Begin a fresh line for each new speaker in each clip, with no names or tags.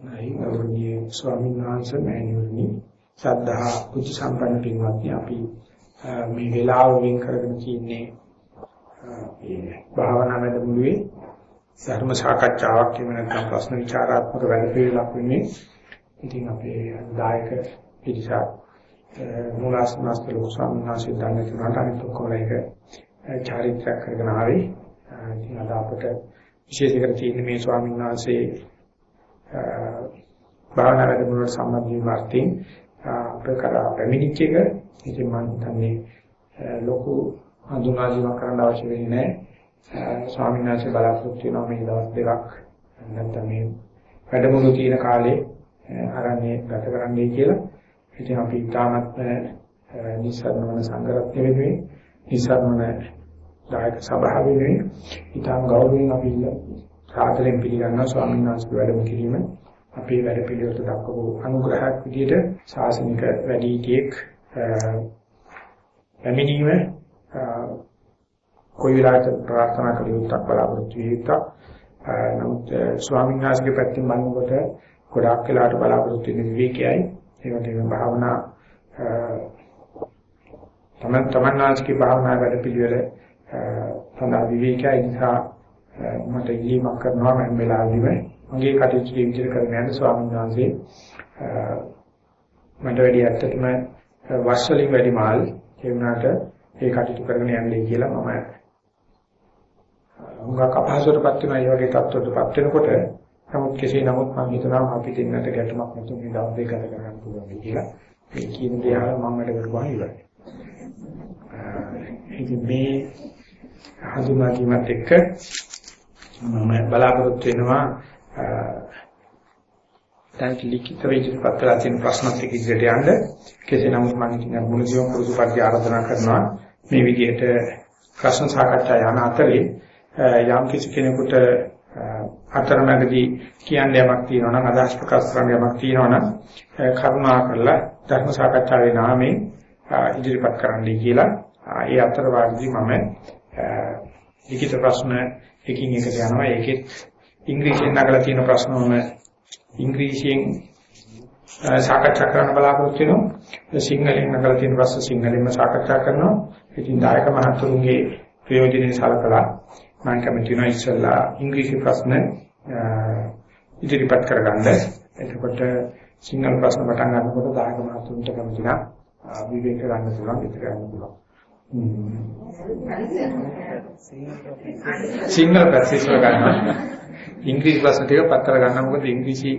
නයි ගෞරවනීය ස්වාමීන් වහන්සේ මෑණිවරණි ශ්‍රද්ධා බුද්ධ සම්පන්න පින්වත්නි අපි මේ වෙලාව වෙන් කරගෙන තියන්නේ මේ භාවනා වැඩමුළුවේ ධර්ම සාකච්ඡාවක් එහෙම නැත්නම් ප්‍රශ්න විචාරාත්මක වැඩපිළිවෙලක් වෙන්නේ. ඉතින් අපේ දායක පිරිසක් මූලාසනස්ත ලොකු ස්වාමීන් වහන්සේ දැන් තුනට අනිත් ඔක්කොම එක චාරිත්‍රාක් කරගෙන ආවේ. ඉතින් අද අපට විශේෂ කර තියෙන්නේ මේ ස්වාමීන් වහන්සේ භාවනා වැඩමුළුවට සම්බන්ධ වීම අර්ථයෙන් අපේ කරා පැමිණිච්ච එක ඉතින් මම හිතන්නේ ලොකු හඳුනාගීමක් කරන්න අවශ්‍ය වෙන්නේ නැහැ. ස්වාමීන් වහන්සේ බලාපොරොත්තු වෙනවා මේ දවස් දෙකක් නැත්නම් මේ වැඩමුළු තියෙන කාලේ ආරණ්‍ය ගත කරන්නයි කියලා. ඉතින් අපි තාමත් නිසරණ සංගරත්න වෙනුවෙන් නිසරණ දායක සභාව වෙනුවෙන් ඊටම ගෞරවයෙන් අපි සාදරයෙන් පිළිගන්නවා ස්වාමීන් වහන්සේ වැඩම කිරීම. අපේ වැඩ පිළිවෙලට දක්වපු අනුග්‍රහයක් විදිහට ශාසනික වැඩිහිටියෙක් පැමිණීම කොයි වෙලාවක ප්‍රාර්ථනා කළ යුත්තක් බලාපොරොත්තු විය යුත්තක්. නමුත් ස්වාමීන් වහන්සේගේ පැත්තෙන් බලනකොට ගොඩාක් වෙලාවට බලාපොරොත්තු වෙන විවේකයයි. ඒ වගේම භාවනා තමන් තමන් වාසිකේ භාවනා වැඩ පිළිවෙල සඳහා විවේකයි නිසා මට ඉල්ලීමක් කරනවා මම වෙලාවෙදිම මගේ කටයුතු විදිහට කරගෙන යන ස්වාමීන් වහන්සේ මට වැඩි ඇත්තටම වස් වලින් වැඩි මාල් ඒ වුණාට ඒ කටයුතු කරගෙන යන්නේ කියලා මම හුඟක් අපහසුතාවපත් වෙන ඒ වගේ තත්ත්වයකටපත් වෙනකොට නමුත් කෙසේ නමුත් මම හිතනවා අපි දෙන්නට ගැටමක් නැතුව මේ දවස් දෙක ගත කරගන්න පුළුවන් කියලා. මේ කියන දේ අහලා මම වැඩ කරුවා ඉවරයි. ඉතින් මේ හඳුනා ගැනීමත් එක්ක මම බලාපොරොත්තු වෙනවා දැන් ලිඛිත වේදික පත්‍රලා තියෙන ප්‍රශ්නත් එක්ක ඉදිරියට යන්න. කෙසේ නමුත් මම ඉතින් මුලදීම පුරුදු පරිදි ආරාධනා කරනවා මේ විදිහට ප්‍රශ්න සාකච්ඡා යන අතරේ යම් කිසි කෙනෙකුට අතරමැදදී කියන්න යමක් තියෙනවා නම් අදහස් ප්‍රකාශ කරන්න යමක් තියෙනවා නම් කරුණා කරලා ධර්ම සාකච්ඡාවේ නාමයෙන් ඉදිරිපත් කරන්නයි කියලා ඒ අතර වාග්දී මම ලිඛිත ප්‍රශ්න එකින් එකට යනවා ඒකෙත් ඉංග්‍රීසියෙන් නගලා තියෙන ප්‍රශ්නවම ඉංග්‍රීසියෙන් සාකච්ඡා කරන්න බලාපොරොත්තු වෙනවා සිංහලෙන් නගලා තියෙන ප්‍රශ්න සිංහලෙන්ම සාකච්ඡා කරනවා ඉතින් දායක මහතුරුන්ගේ ප්‍රයෝජනෙයි සලකලා මම කැමති වෙනවා ඉස්සෙල්ලා ඉංග්‍රීසි ප්‍රශ්න ඉදිරිපත් කරගන්න. එතකොට සිංහල ප්‍රශ්න පටන් ගන්නකොට දායක මහතුන්ට කැමති නම් විවේක ගන්න පුළුවන් විතර ගන්න පුළුවන්. සිංහල ප්‍රශ්න ගන්න. ඉංග්‍රීසි ප්‍රශ්න ටික පත්තර ගන්න මොකද ඉංග්‍රීසි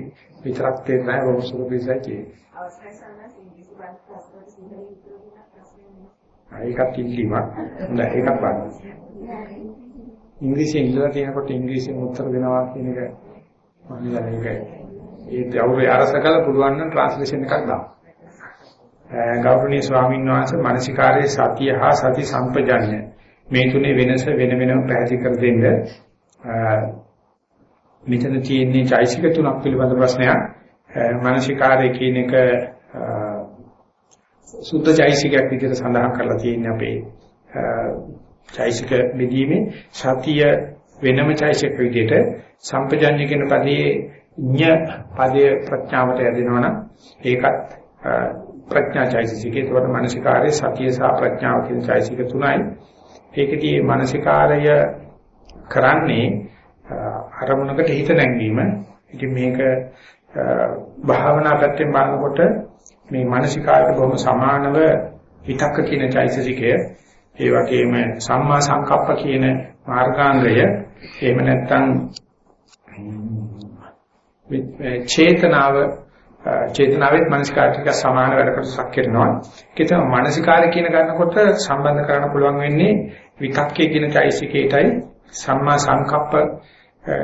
විතරක් තේරෙන්නේ නැහැ බොහොම සුළු පිළිසයි කියන්නේ. අවශ්‍යයි සම්මත ඉංග්‍රීසි ප්‍රශ්න සිංහලෙන් විතර ඒකත් ඉල්ලීමක්. හොඳයි ඒකත් බලන්න. ඉංග්‍රීසියෙන් ඉල්ලලා තියෙනකොට ඉංග්‍රීසියෙන් උත්තර දෙනවා කියන එක මම හිතන්නේ ඒක ඒ අවුරේ අරසකල පුළුවන් නම් ට්‍රාන්ස්ලේෂන් එකක් දාන්න. ගෞරවනීය ස්වාමීන් වහන්සේ මානසිකාරයේ සතිය හා සති සම්පජඤ්ඤ මේ තුනේ වෙනස වෙන වෙනම පැහැදිලි කර දෙන්න. මෙතන තියෙන්නේ චෛසික තුනක් පිළිබඳ ප්‍රශ්නයක්. මානසිකාරය කියන එක සුද්ධ චෛසිකයක් විදිහට සඳහන් කරලා තියෙන්නේ අපේ චෛසික බෙදීමේ සතිය වෙනම චෛසික විදිහට සම්පජඤ්ඤ කියන පදයේ ඤ පදයේ ප්‍රඥාවට යදිනවනම් ඒකත් ප්‍රඥා චෛසිකේ ඒකට මානසිකාරයේ සතිය සහ ප්‍රඥාව කියන චෛසික තුනයි. ඒකදී මානසිකාරය කරන්නේ අරමුණකට හිත නැංවීම. ඉතින් මේක භාවනා පැත්තෙන් බලනකොට මේ මානසිකාරයට බොහොම සමානව විතක්ක කියන චෛතසිකය ඒ වගේම සම්මා සංකප්ප කියන මාර්ගාංගය එහෙම නැත්නම් චේතනාව චේතනාවෙත් මානසිකාරය ටික සමාන වැඩ කොටසක් කරනවා. ඒක තමයි මානසිකාරය කියන ගන්නකොට සම්බන්ධ කරන්න පුළුවන් වෙන්නේ විතක්කේ කියන චෛතසිකයටයි සම්මා සංකප්ප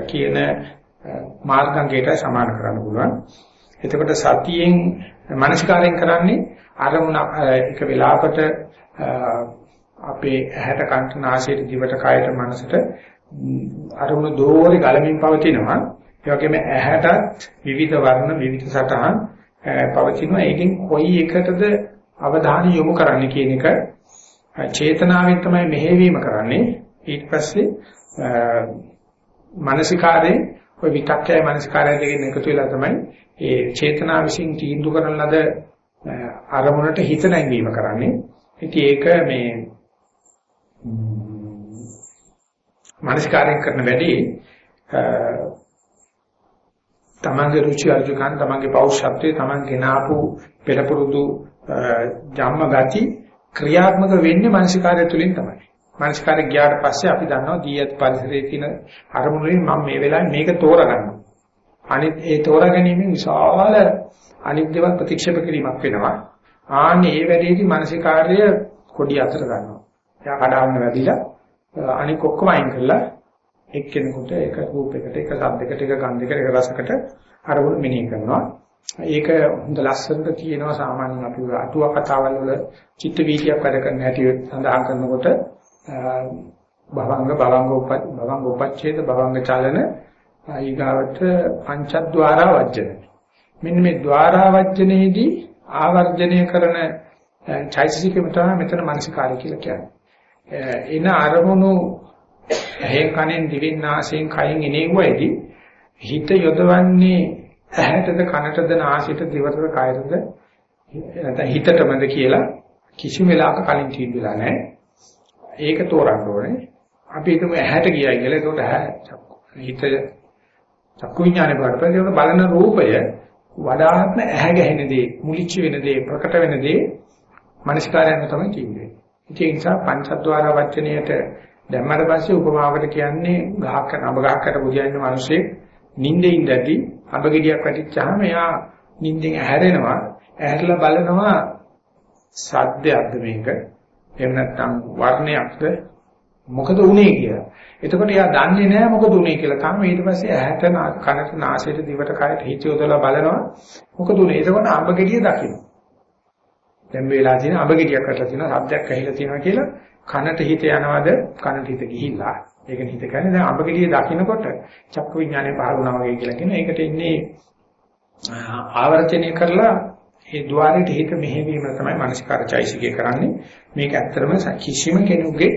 කියන මාර්ගාංගයට සමාන කරන්න පුළුවන්. එතකොට සතියෙන් මානසිකාරයෙන් කරන්නේ අරමුණ එක වෙලාවකට අපේ ඇහැට කන්ට නාසයට දිවට කයට මනසට අරමුණු දෝරේ ගලමින් පවතිනවා ඒ වගේම ඇහැටත් විවිධ වර්ණ විවිධ සටහන් පවතිනවා ඒකෙන් කොයි එකටද අවධානය යොමු කරන්න කියන එක චේතනාවෙන් තමයි මෙහෙවීම කරන්නේ ඊට පස්සේ මානසිකාරේ ওই විතක්කය මනස්කාරය දෙකෙන් එකතු වෙලා තමයි ඒ චේතනා විසින් තීන්දුව කරන ලද අරමුණට හිත නැංවීම කරන්නේ. ඉතින් ඒක මේ මනස්කාරයෙන් කරන වැඩි තමන්ගේ රුචි අරුචිකන් තමන්ගේ පෞෂත්වයේ තමන් ගෙනාපු පෙරපුරුදු ජම්ම ගති ක්‍රියාත්මක වෙන්නේ මානසිකාරය තුළින් තමයි. මානසිකාරය ගියාට පස්සේ අපි දන්නවා දීයත් පරිසරයේ තියෙන අරමුණුලින් මම මේ වෙලාවේ මේක තෝරගන්නවා. අනිත් ඒ තෝරා ගැනීමෙන් විශාල අනිත් දේවල් ප්‍රතික්ෂේප කිරීමක් වෙනවා. ආන්නේ ඒ වැඩේදී මානසිකාර්ය කොඩි අතර ගන්නවා. එයා කඩාගෙන වැදිලා අනික ඔක්කොම අයින් කරලා එක්කෙනෙකුට එක රූපයකට එක ශබ්දයකට එක ගන්ධයකට එක රසයකට අරමුණු මෙනෙහි කරනවා. ඒක හොඳ ලස්සනට කියනවා සාමාන්‍යයෙන් අපි අටුවා කතාවල් වල චිත්ත වීතියක් වැඩ කරන හැටි සඳහන් කරනකොට භවංග භවංග උප භවංග උපච්ඡේද භවංග චලන ඊගාවට පංචද්වාරා වජ්ජන මෙන්න මේ ద్వාරා වජ්ජනයේදී ආවර්ජනය කරන චෛතසිකෙම තමයි මෙතන මානසිකාරය කියලා කියන්නේ. එන අරමුණු ඇහෙන් කනෙන් දිවෙන් නාසයෙන් කයින් එනෙව්වයිදී හිත යොදවන්නේ ඇහැටද කනටද නාසයට දිවටද කයටද නැත්නම් හිතටමද කියලා කිසිම වෙලාවක කලින් තීන්දුවලා නැහැ. ඒක තෝරන්න ඕනේ. අපි හිතමු ඇහැට ගියයි කියලා. ඒකට ඇහැ හිත චක්කු විඥානේ බලපෑම බලන රූපය වඩාත්ම ඇහැ ගැහෙන දේ, මුලිච්ච වෙන දේ, ප්‍රකට වෙන දේ මනස්කාරයෙන් තමයි කියන්නේ. ඒ නිසා පංචද්වාර වචනයට දැම්මට පස්සේ උපමාවකට කියන්නේ ගහක් නඹ ගහකට බුදියන්න මිනිස්සේ නිින්දේ ඉඳදී අඹ ගෙඩියක් වැටිච්චාම එයා නිින්දෙන් ඇහැරෙනවා. ඇහැරලා බලනවා සද්දයක්ද මේක? එහෙම නැත්නම් වර්ණයක්ද? මොකද උනේ කියලා. එතකොට එයා දන්නේ නැහැ මොකද උනේ කියලා. තාම ඊට පස්සේ ඇහැට කනට නාසයට දිවට කයට හිත යොදලා බලනවා මොකද උනේ. එතකොට අඹ ගෙඩිය දකින්න. දැන් මේ වෙලාව තියෙන අඹ ගෙඩියක් අටලා තියෙනවා, ශබ්දයක් ඇහිලා තියෙනවා කියලා කනට හිත යනවද? කනට හිත ගිහිල්ලා. ඒක හිත කියන්නේ දැන් අඹ ගෙඩිය දකින්නකොට චක්ක විඥානය පහළ වුණා වගේ කියලා කියන. ඒකට ඉන්නේ ආවර්ජනය කරලා ඒ ద్వාරයට හිත මෙහෙවීම තමයි මානසිකාරචෛසිකය කරන්නේ. මේක ඇත්තටම කිසිම කෙනෙකුගේ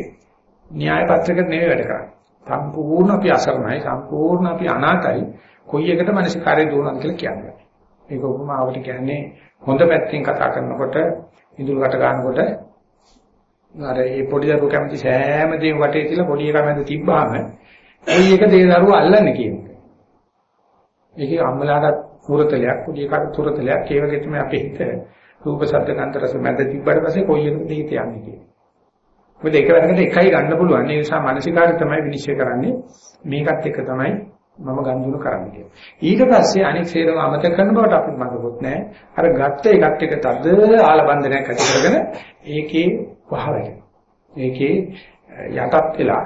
න්‍යාය පත්‍රයකට නෙවෙයි වැඩ කරන්නේ. සම්පූර්ණ අපි අසරණයි, සම්පූර්ණ අපි අනාතයි. කොයි එකට මානසිකාරය දුවනද කියලා කියන්නේ. ඒක උපමාවට කියන්නේ හොඳ පැත්තෙන් කතා කරනකොට ඉඳුල් කට ගන්නකොට අර ඒ පොඩි දරුවෝ කැමති සෑම දේම වටේ තියලා පොඩි එකා මැද තිබ්බාම කොයි එක දේ දරුවෝ අල්ලන්නේ කියන්නේ. ඒකේ අම්මලාට පුරතලයක් පොඩි එකාට පුරතලයක් ඒ වගේ තමයි අපේ හිත රූප ශබ්ද ගන්ධ රස මැද තිබ්බට පස්සේ කොයි එකද හිත යන්නේ කියන්නේ. මොකද එක වැරකට එකයි ගන්න පුළුවන්. ඒ නිසා මානසිකාරය තමයි විනිශ්චය කරන්නේ. මේකත් එක තමයි මම ගන්දුන කරන්නේ කියලා. ඊට පස්සේ අනෙක් සේරම අමතක කරන බවට අපිට මතකොත් නැහැ. අර ගත්ත එකත් එක තද ආලබන්ධනයක් ඇති කරගෙන ඒකේ වහවැටෙනවා. ඒකේ යටත් වෙලා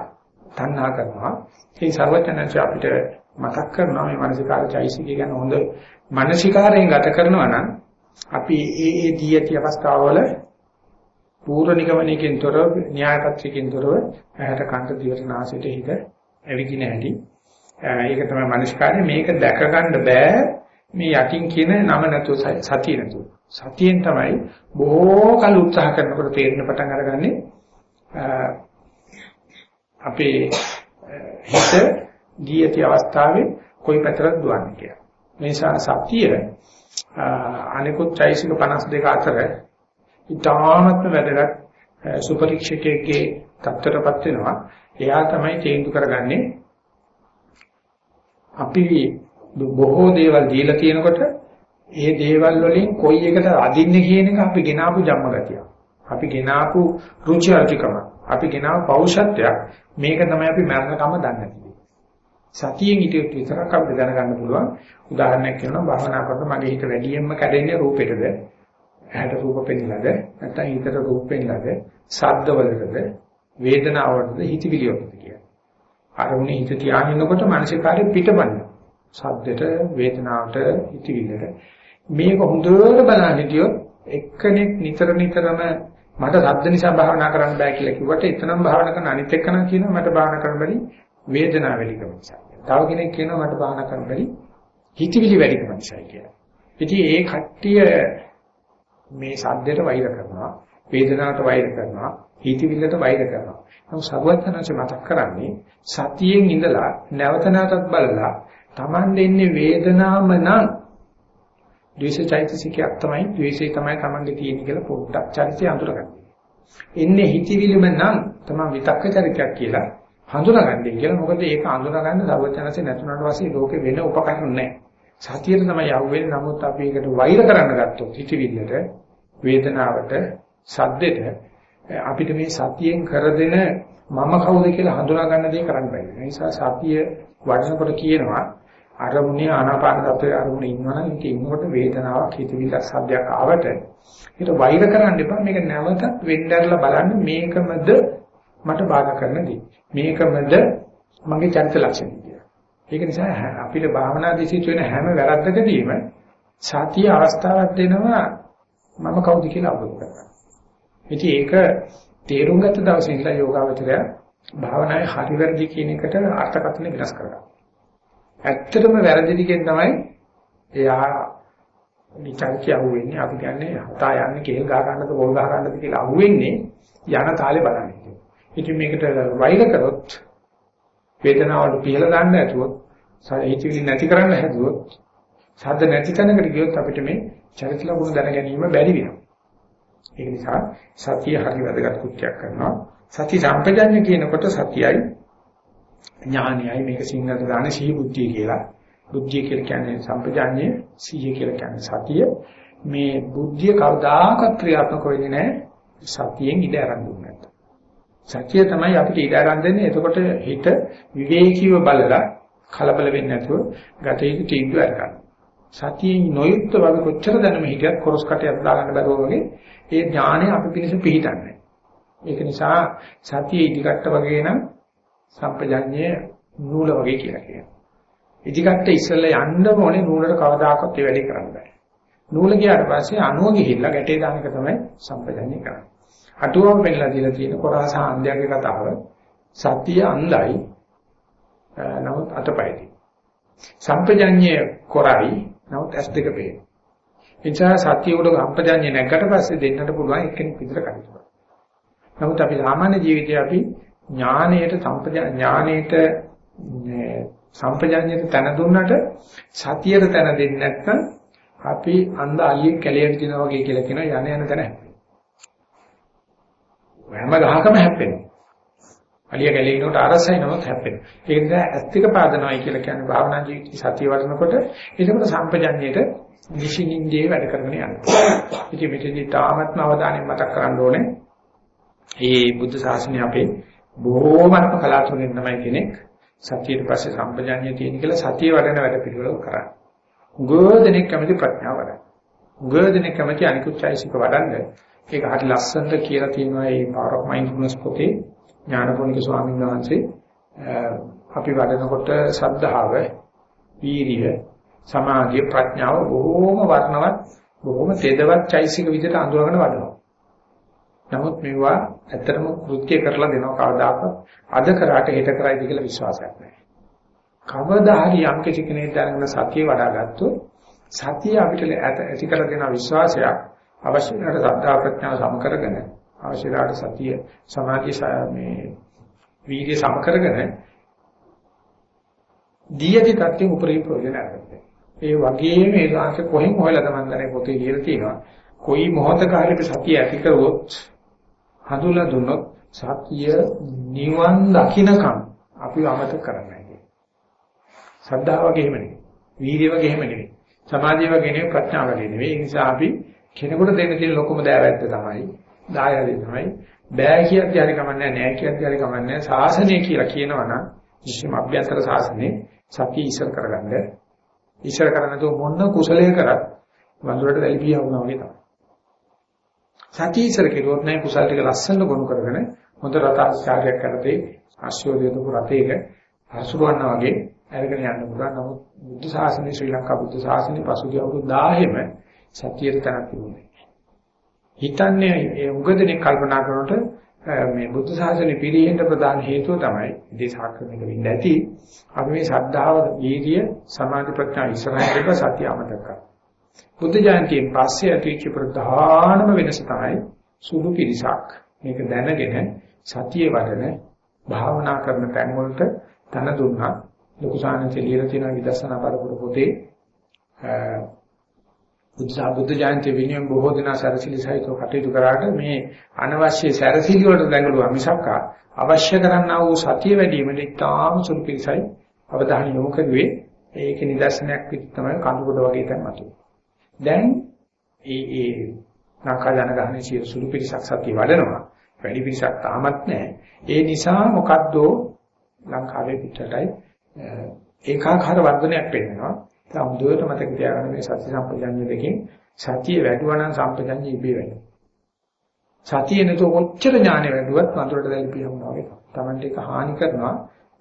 තණ්හා කරනවා. ඒ සර්වඥාන්සේ අපිට මතක් කරනවා මේ මානසිකාර චෛසිකය ගැන හොඳ මානසිකාරයෙන් ගත කරනවා නම් අපි ඒ ඒ දී ඇති අවස්ථාවල පූර්ව නිගමනයකින් තොරව න්‍යායපත්‍රයකින් තොරව ඇහැට කන්ට දිවට නාසයට හිත ඇවිදින හැටි ඒක තමයි මනස්කාරය මේක දැක ගන්න බෑ මේ යටින් කියන නම නැතුව සතිය නැතුව සතියෙන් තමයි බොහෝ කල උත්සාහ කරනකොට තේරෙන පටන් අරගන්නේ අපේ හිත ගියති අවස්ථාවේ කොයි පැතරද දුවන්නේ කියලා. මේ නිසා සතිය අනිකුත් චෛසික 52 අතර ඉතාමත්ම වැදගත් සුපරීක්ෂකයෙක්ගේ තත්ත්වයටපත් වෙනවා. එයා තමයි තීන්දුව කරගන්නේ අපි බොහෝ දේවල් දීලා තියෙනකොට ඒ දේවල් වලින් කොයි එකට අදින්නේ කියන එක අපි ගෙනාවු ජම්මගතිය. අපි ගෙනාවු රුචි අරුචිකම. අපි ගෙනාවු පෞෂත්වයක්. මේක තමයි අපි මරණකම දන්නේ. සතියෙන් හිටියොත් විතරක් අපිට දැනගන්න පුළුවන්. උදාහරණයක් කියනවා භාවනා කරනකොට මගේ හිත වැඩියෙන්ම කැඩෙන්නේ රූපෙටද? ඇහැට රූප පෙන්නලාද? නැත්නම් හිතට රූප පෙන්නලාද? ශබ්දවලටද? වේදනාවලටද? හිතවිලිවලටද කියලා. අරමුණේ හිත තියාගෙනකොට මානසිකාරය පිටපන්න. ශබ්දෙට, වේදනාවට, හිතවිල්ලට. මේක හොඳට බලන්න හිටියොත් එක්කෙනෙක් නිතර නිතරම මට ශබ්ද නිසා භාවනා කරන්න බෑ කියලා කිව්වට එතනම භාවනා කරන අනිත් එක්කන කියනවා මට භාවනා කරන්න බැරි වේදනාව වැඩිකම නිසා. තව කෙනෙක් කියනවා මට භාවනා කරන්න බැරි හිතවිලි වැඩිකම නිසා කියලා. ඉතින් ඒ කට්ටිය මේ සද්දයට වෛර කරනවා, වේදනාවට වෛර කරනවා, හිතවිල්ලට වෛර කරනවා. නමුත් සරුවචනanse මතක් කරන්නේ සතියෙන් ඉඳලා නැවත නැවතත් බලලා Taman දෙන්නේ වේදනාවම නම් ද්වේෂචෛතසිකයක් තමයි ද්වේෂය තමයි Tamanගේ තියෙන්නේ කියලා පොඩ්ඩක් චරිතය අඳුරගන්න. එන්නේ හිතවිලිම නම් තමයි විතක්ක චරිතයක් කියලා හඳුනාගන්නේ කියලා. මොකද ඒක හඳුනාගන්න සර්වඥාන්සේ නැතුණාට පස්සේ ලෝකේ වෙන උපකරණ නැහැ. සතියට තමයි යවෙන්නේ. නමුත් අපි ඒකට වෛර කරන්න ගත්තොත් හිතවිල්ලට, වේදනාවට, සද්දෙට අපිට මේ සතියෙන් කර දෙන මම කවුද කියලා හඳුනා ගන්න දේ කරන්න බෑ. ඒ නිසා සතිය වඩනකොට කියනවා අරමුණේ ආනාපාන සතියේ අරමුණේ ඉන්නවනම් ඒක ඉන්නකොට වේදනාවක් හිතවිල්ලක් සද්දයක් ආවට ඒක වෛර කරන්න එපා. මේක නැවතත් වෙන්නදලා බලන්න මේකමද මට බාධා කරන දේ. මේකමද මගේ චරිත ලක්ෂණ කියලා. ඒක නිසා අපිට භාවනාදී සිට වෙන හැම වැරද්දකදීම සතිය අවස්ථාවක් දෙනවා මම කවුද කියලා අවබෝධ කරගන්න. ඉතින් ඒක තේරුම් ගත්ත දවසේ ඉඳලා යෝගාවචරය භාවනාවේ හරි වැරදි කියන එකට අර්ථකථන වෙනස් කරගන්නවා. ඇත්තටම වැරදි දිගෙන් තමයි එයා විචාරකය අහුවෙන්නේ අපි කියන්නේ හතා යන්නේ කේල් ගහ ගන්නද පොල් ගහ ගන්නද කියලා අහුවෙන්නේ යන තාලේ බලන්නේ. ඉතින් මේකට වෛර කරොත් වේදනාවට පිහලා දාන්න ඇතුවොත් හිතවිලි නැති කරන්න හැදුවොත් සද්ද නැති තැනකට ගියොත් අපිට මේ චරිත ලකුණු දැන ගැනීම බැරි වෙනවා. ඒ නිසා සතිය හරි වැදගත් කුක්කයක් කරනවා. සති සම්පජඤ්ඤ කියනකොට සතියයි ඥානයයි මේක සිංහලට දාන සිහි බුද්ධිය කියලා. බුද්ධිය කියලා කියන්නේ සම්පජඤ්ඤය, සිහිය කියලා කියන්නේ සතිය. මේ බුද්ධිය කවදාකවත් ක්‍රියාත්මක වෙන්නේ නැහැ සතියෙන් ඉඳ ආරම්භ දුන්නේ සතිය තමයි අපිට ඉඩ ආරම්භ දෙන්නේ. එතකොට හිත විවේකීව බලලා කලබල වෙන්නේ නැතුව ගත යුතු තීන්දුව අරගන්න. සතියෙන් නොයුක්ත වගේ කොච්චර දැනම හිටියත් කොරස් කටයක් දාගන්න බැරුව වගේ ඒ ඥානය අපි පිණිස පිහිටන්නේ. ඒක නිසා සතිය ඉදිකට වගේ නම් සම්පජඤ්ඤය නූල වගේ කියලා කියනවා. ඉදිකට ඉස්සෙල්ලා යන්න ඕනේ නූලට කවදාකවත් ඒ වැඩේ කරන්න බෑ. නූල ගියාට පස්සේ අණුව ගිහිල්ලා ගැටේ දාන එක තමයි සම්පජඤ්ඤය කරන්නේ. අටුවම පෙන්නලා දීලා තියෙන කොරාස ආන්දයන්ගේ කතාව සතිය අන්දයි නමුත් අතපයදී. සම්පජඤ්ඤය කොරයි නමුත් ඇස් දෙක පේන. එනිසා සත්‍ය උඩ සම්පජාඤ්ඤය නැගකට පස්සේ දෙන්නට පුළුවන් එක්කෙනෙක් විතර කටයුතු නමුත් අපි සාමාන්‍ය ජීවිතේ අපි ඥානයට සම්පජා ඥානයට සම්පජාඤ්ඤයට තන දුන්නට සතියට තන දෙන්නේ නැත්නම් අපි අන්ධ අලියෙක් කැලේට දිනවා වගේ කියලා කියන යන යන තැන හැප්පෙනවා. හැම ගහකම හැප්පෙනවා. අලිය කැලේ ඉනකොට අරසයි නමුත් හැප්පෙනවා. ඒ නිසා ඇස්තික පාදනවයි කියලා කියන්නේ භාවනා ජීවිතය සතිය වඩනකොට ඒකම සම්පජාඤ්ඤයට නිසින්ින්දී වැඩ කරගෙන යනවා. ඉතින් මෙතනදී තාමත්ම අවධානයෙන් මතක් කරන්න ඕනේ. මේ බුද්ධ ශාසනය අපේ බොහෝමත්ම කලාතුරකින් තමයි කෙනෙක් සතියට පස්සේ සම්පජාඤ්ඤය තියෙන කියලා සතිය වඩන වැඩ පිළිවෙල කරන්නේ. ගෝධනෙක් කැමති ප්‍රඥාව වඩන. ගෝධනෙක් කැමති අනිකුත් චෛසික වඩන්න. ඒක හරි ලස්සනට කියලා තියෙනවා මේ power of mindfulness පොතේ ඥානපෝනික ස්වාමීන් වහන්සේ අපි වඩනකොට ශ්‍රද්ධාව, වීරිය, සමාධිය, ප්‍රඥාව බොහෝම වර්ණවත්, බොහෝම තේදවත් චෛසික විදිහට අඳුරගෙන වඩනවා. නමුත් මේවා ඇත්තටම කෘත්‍ය කරලා දෙනවා කවදාකවත් අද කරාට හෙට කරයිද කියලා විශ්වාසයක් නැහැ. කවදා හරි යම් කිසි කෙනෙක් දැනගෙන සතිය වඩා ගත්තොත් සතිය අපිට ඇති කර දෙන විශ්වාසයක් අවශ්‍ය කරන සද්ධා ප්‍රඥාව සම කරගෙන අවශ්‍යලාට සතිය සමාධිය මේ වීර්ය සම කරගෙන දීයති තත්ත්වෙ උපරිම ප්‍රයෝජන ගන්නවා. ඒ වගේම ඒ ලාංශ කොහෙන් හොයලාද මන් දන්නේ පොතේ ලියලා තියෙනවා. කොයි මොහතක හරි සතිය ඇති කරොත් හඳුලා දුන්නොත් සතිය නිවන් දකින්නකම් අපි අමතක කරන්නේ නැහැ. සද්ධා වගේ එහෙම නෙවෙයි. වීර්ය වගේ එහෙම නෙවෙයි. සමාධිය වගේ නෙවෙයි ප්‍රඥාව වගේ නෙවෙයි. ඒ නිසා අපි කෙනෙකුට දෙන්න තියෙන ලොකුම දෑවැද්ද තමයි දායාදේ තමයි. බෑ කියද්දි හරි කමන්නේ නැහැ කියද්දි හරි කමන්නේ සාසනය කියලා කියනවනම් කිසිම අභ්‍යන්තර සාසනේ සතිය ඉස්සර කරගන්න. ඉස්සර කරන්නේ તો මොන කුසලයේ කරත් වඳුරට වැලිපියා වුණා වගේ තමයි. සතිය ඉස්සර කෙරුවොත් නැහැ කුසල ටික ලස්සනට ගොනු කරගෙන හොඳ රතාචාරයක් කරතේ ආශිර්වාදයක රතේක හසුරවන්න වගේ අරගෙන යන්න පුළුවන්. නමුත් බුද්ධ ශාසනය ශ්‍රී ලංකා බුද්ධ ශාසනය පසුගිය අවුරුදු 10ෙම සතියේ තනක් තිබුණේ හිතන්නේ ඒ උගදෙනේ කල්පනා කරනකොට මේ බුද්ධ ශාසනය පිළිහෙන්න ප්‍රධාන හේතුව තමයි දේශාක්‍රමික වෙන්න ඇති. අපි මේ ශ්‍රද්ධාව, වීර්ය, සමාධි ප්‍රඥා ඉස්සරහට සතිය අමතක බුද්ධ ජයන්තියෙන් පස්සේ ඇතිවෙච්ච ප්‍රධානම වෙනස තමයි සුළු පිරිසක්. මේක දැනගෙන සතිය වඩන භාවනා කරන තැන් වලට තන දුන්නා. ලොකු සානන්ත ලියලා තියෙන විදර්ශනා පරපුර පොතේ. බුද්ධ බුද්ධ ජයන්ති විනයම් බොහෝ දෙනා සැරසිලි සහිතව කටයුතු කරාට මේ අනවශ්‍ය සැරසිලි වලට දැඟලුවා මිසක් අවශ්‍ය කරන්නා වූ සතිය වැඩි වීමට ඉතාම සුළු පිළිසයි අවධානය යොමු කරුවේ ඒක නිදර්ශනයක් විදිහට තමයි කඳුකොඩ වගේ තැන් මතුවේ. දැන් ඒ ඒ නාකාජන ගහනේ සියලු සුළු පිළිසක් සතිය වඩනවා. වැඩි පිළිසක් තාමත් නැහැ. ඒ නිසා මොකද්ද ලංකාවේ පිටරටයි ඒකාකාර වර්ධනයක් වෙනවා. ඒ හොඳට මතක තියාගන්න මේ සති සම්පජඤ්ඤ දෙකෙන් සතිය වැඩුවා නම් සම්පජඤ්ඤ ඉබේ වෙනවා. සතිය නැතුව කොච්චර ඥානෙ වැඩුවත් වඳුරට දැල් පියවනවා වගේ. Tamante එක හානි කරනවා.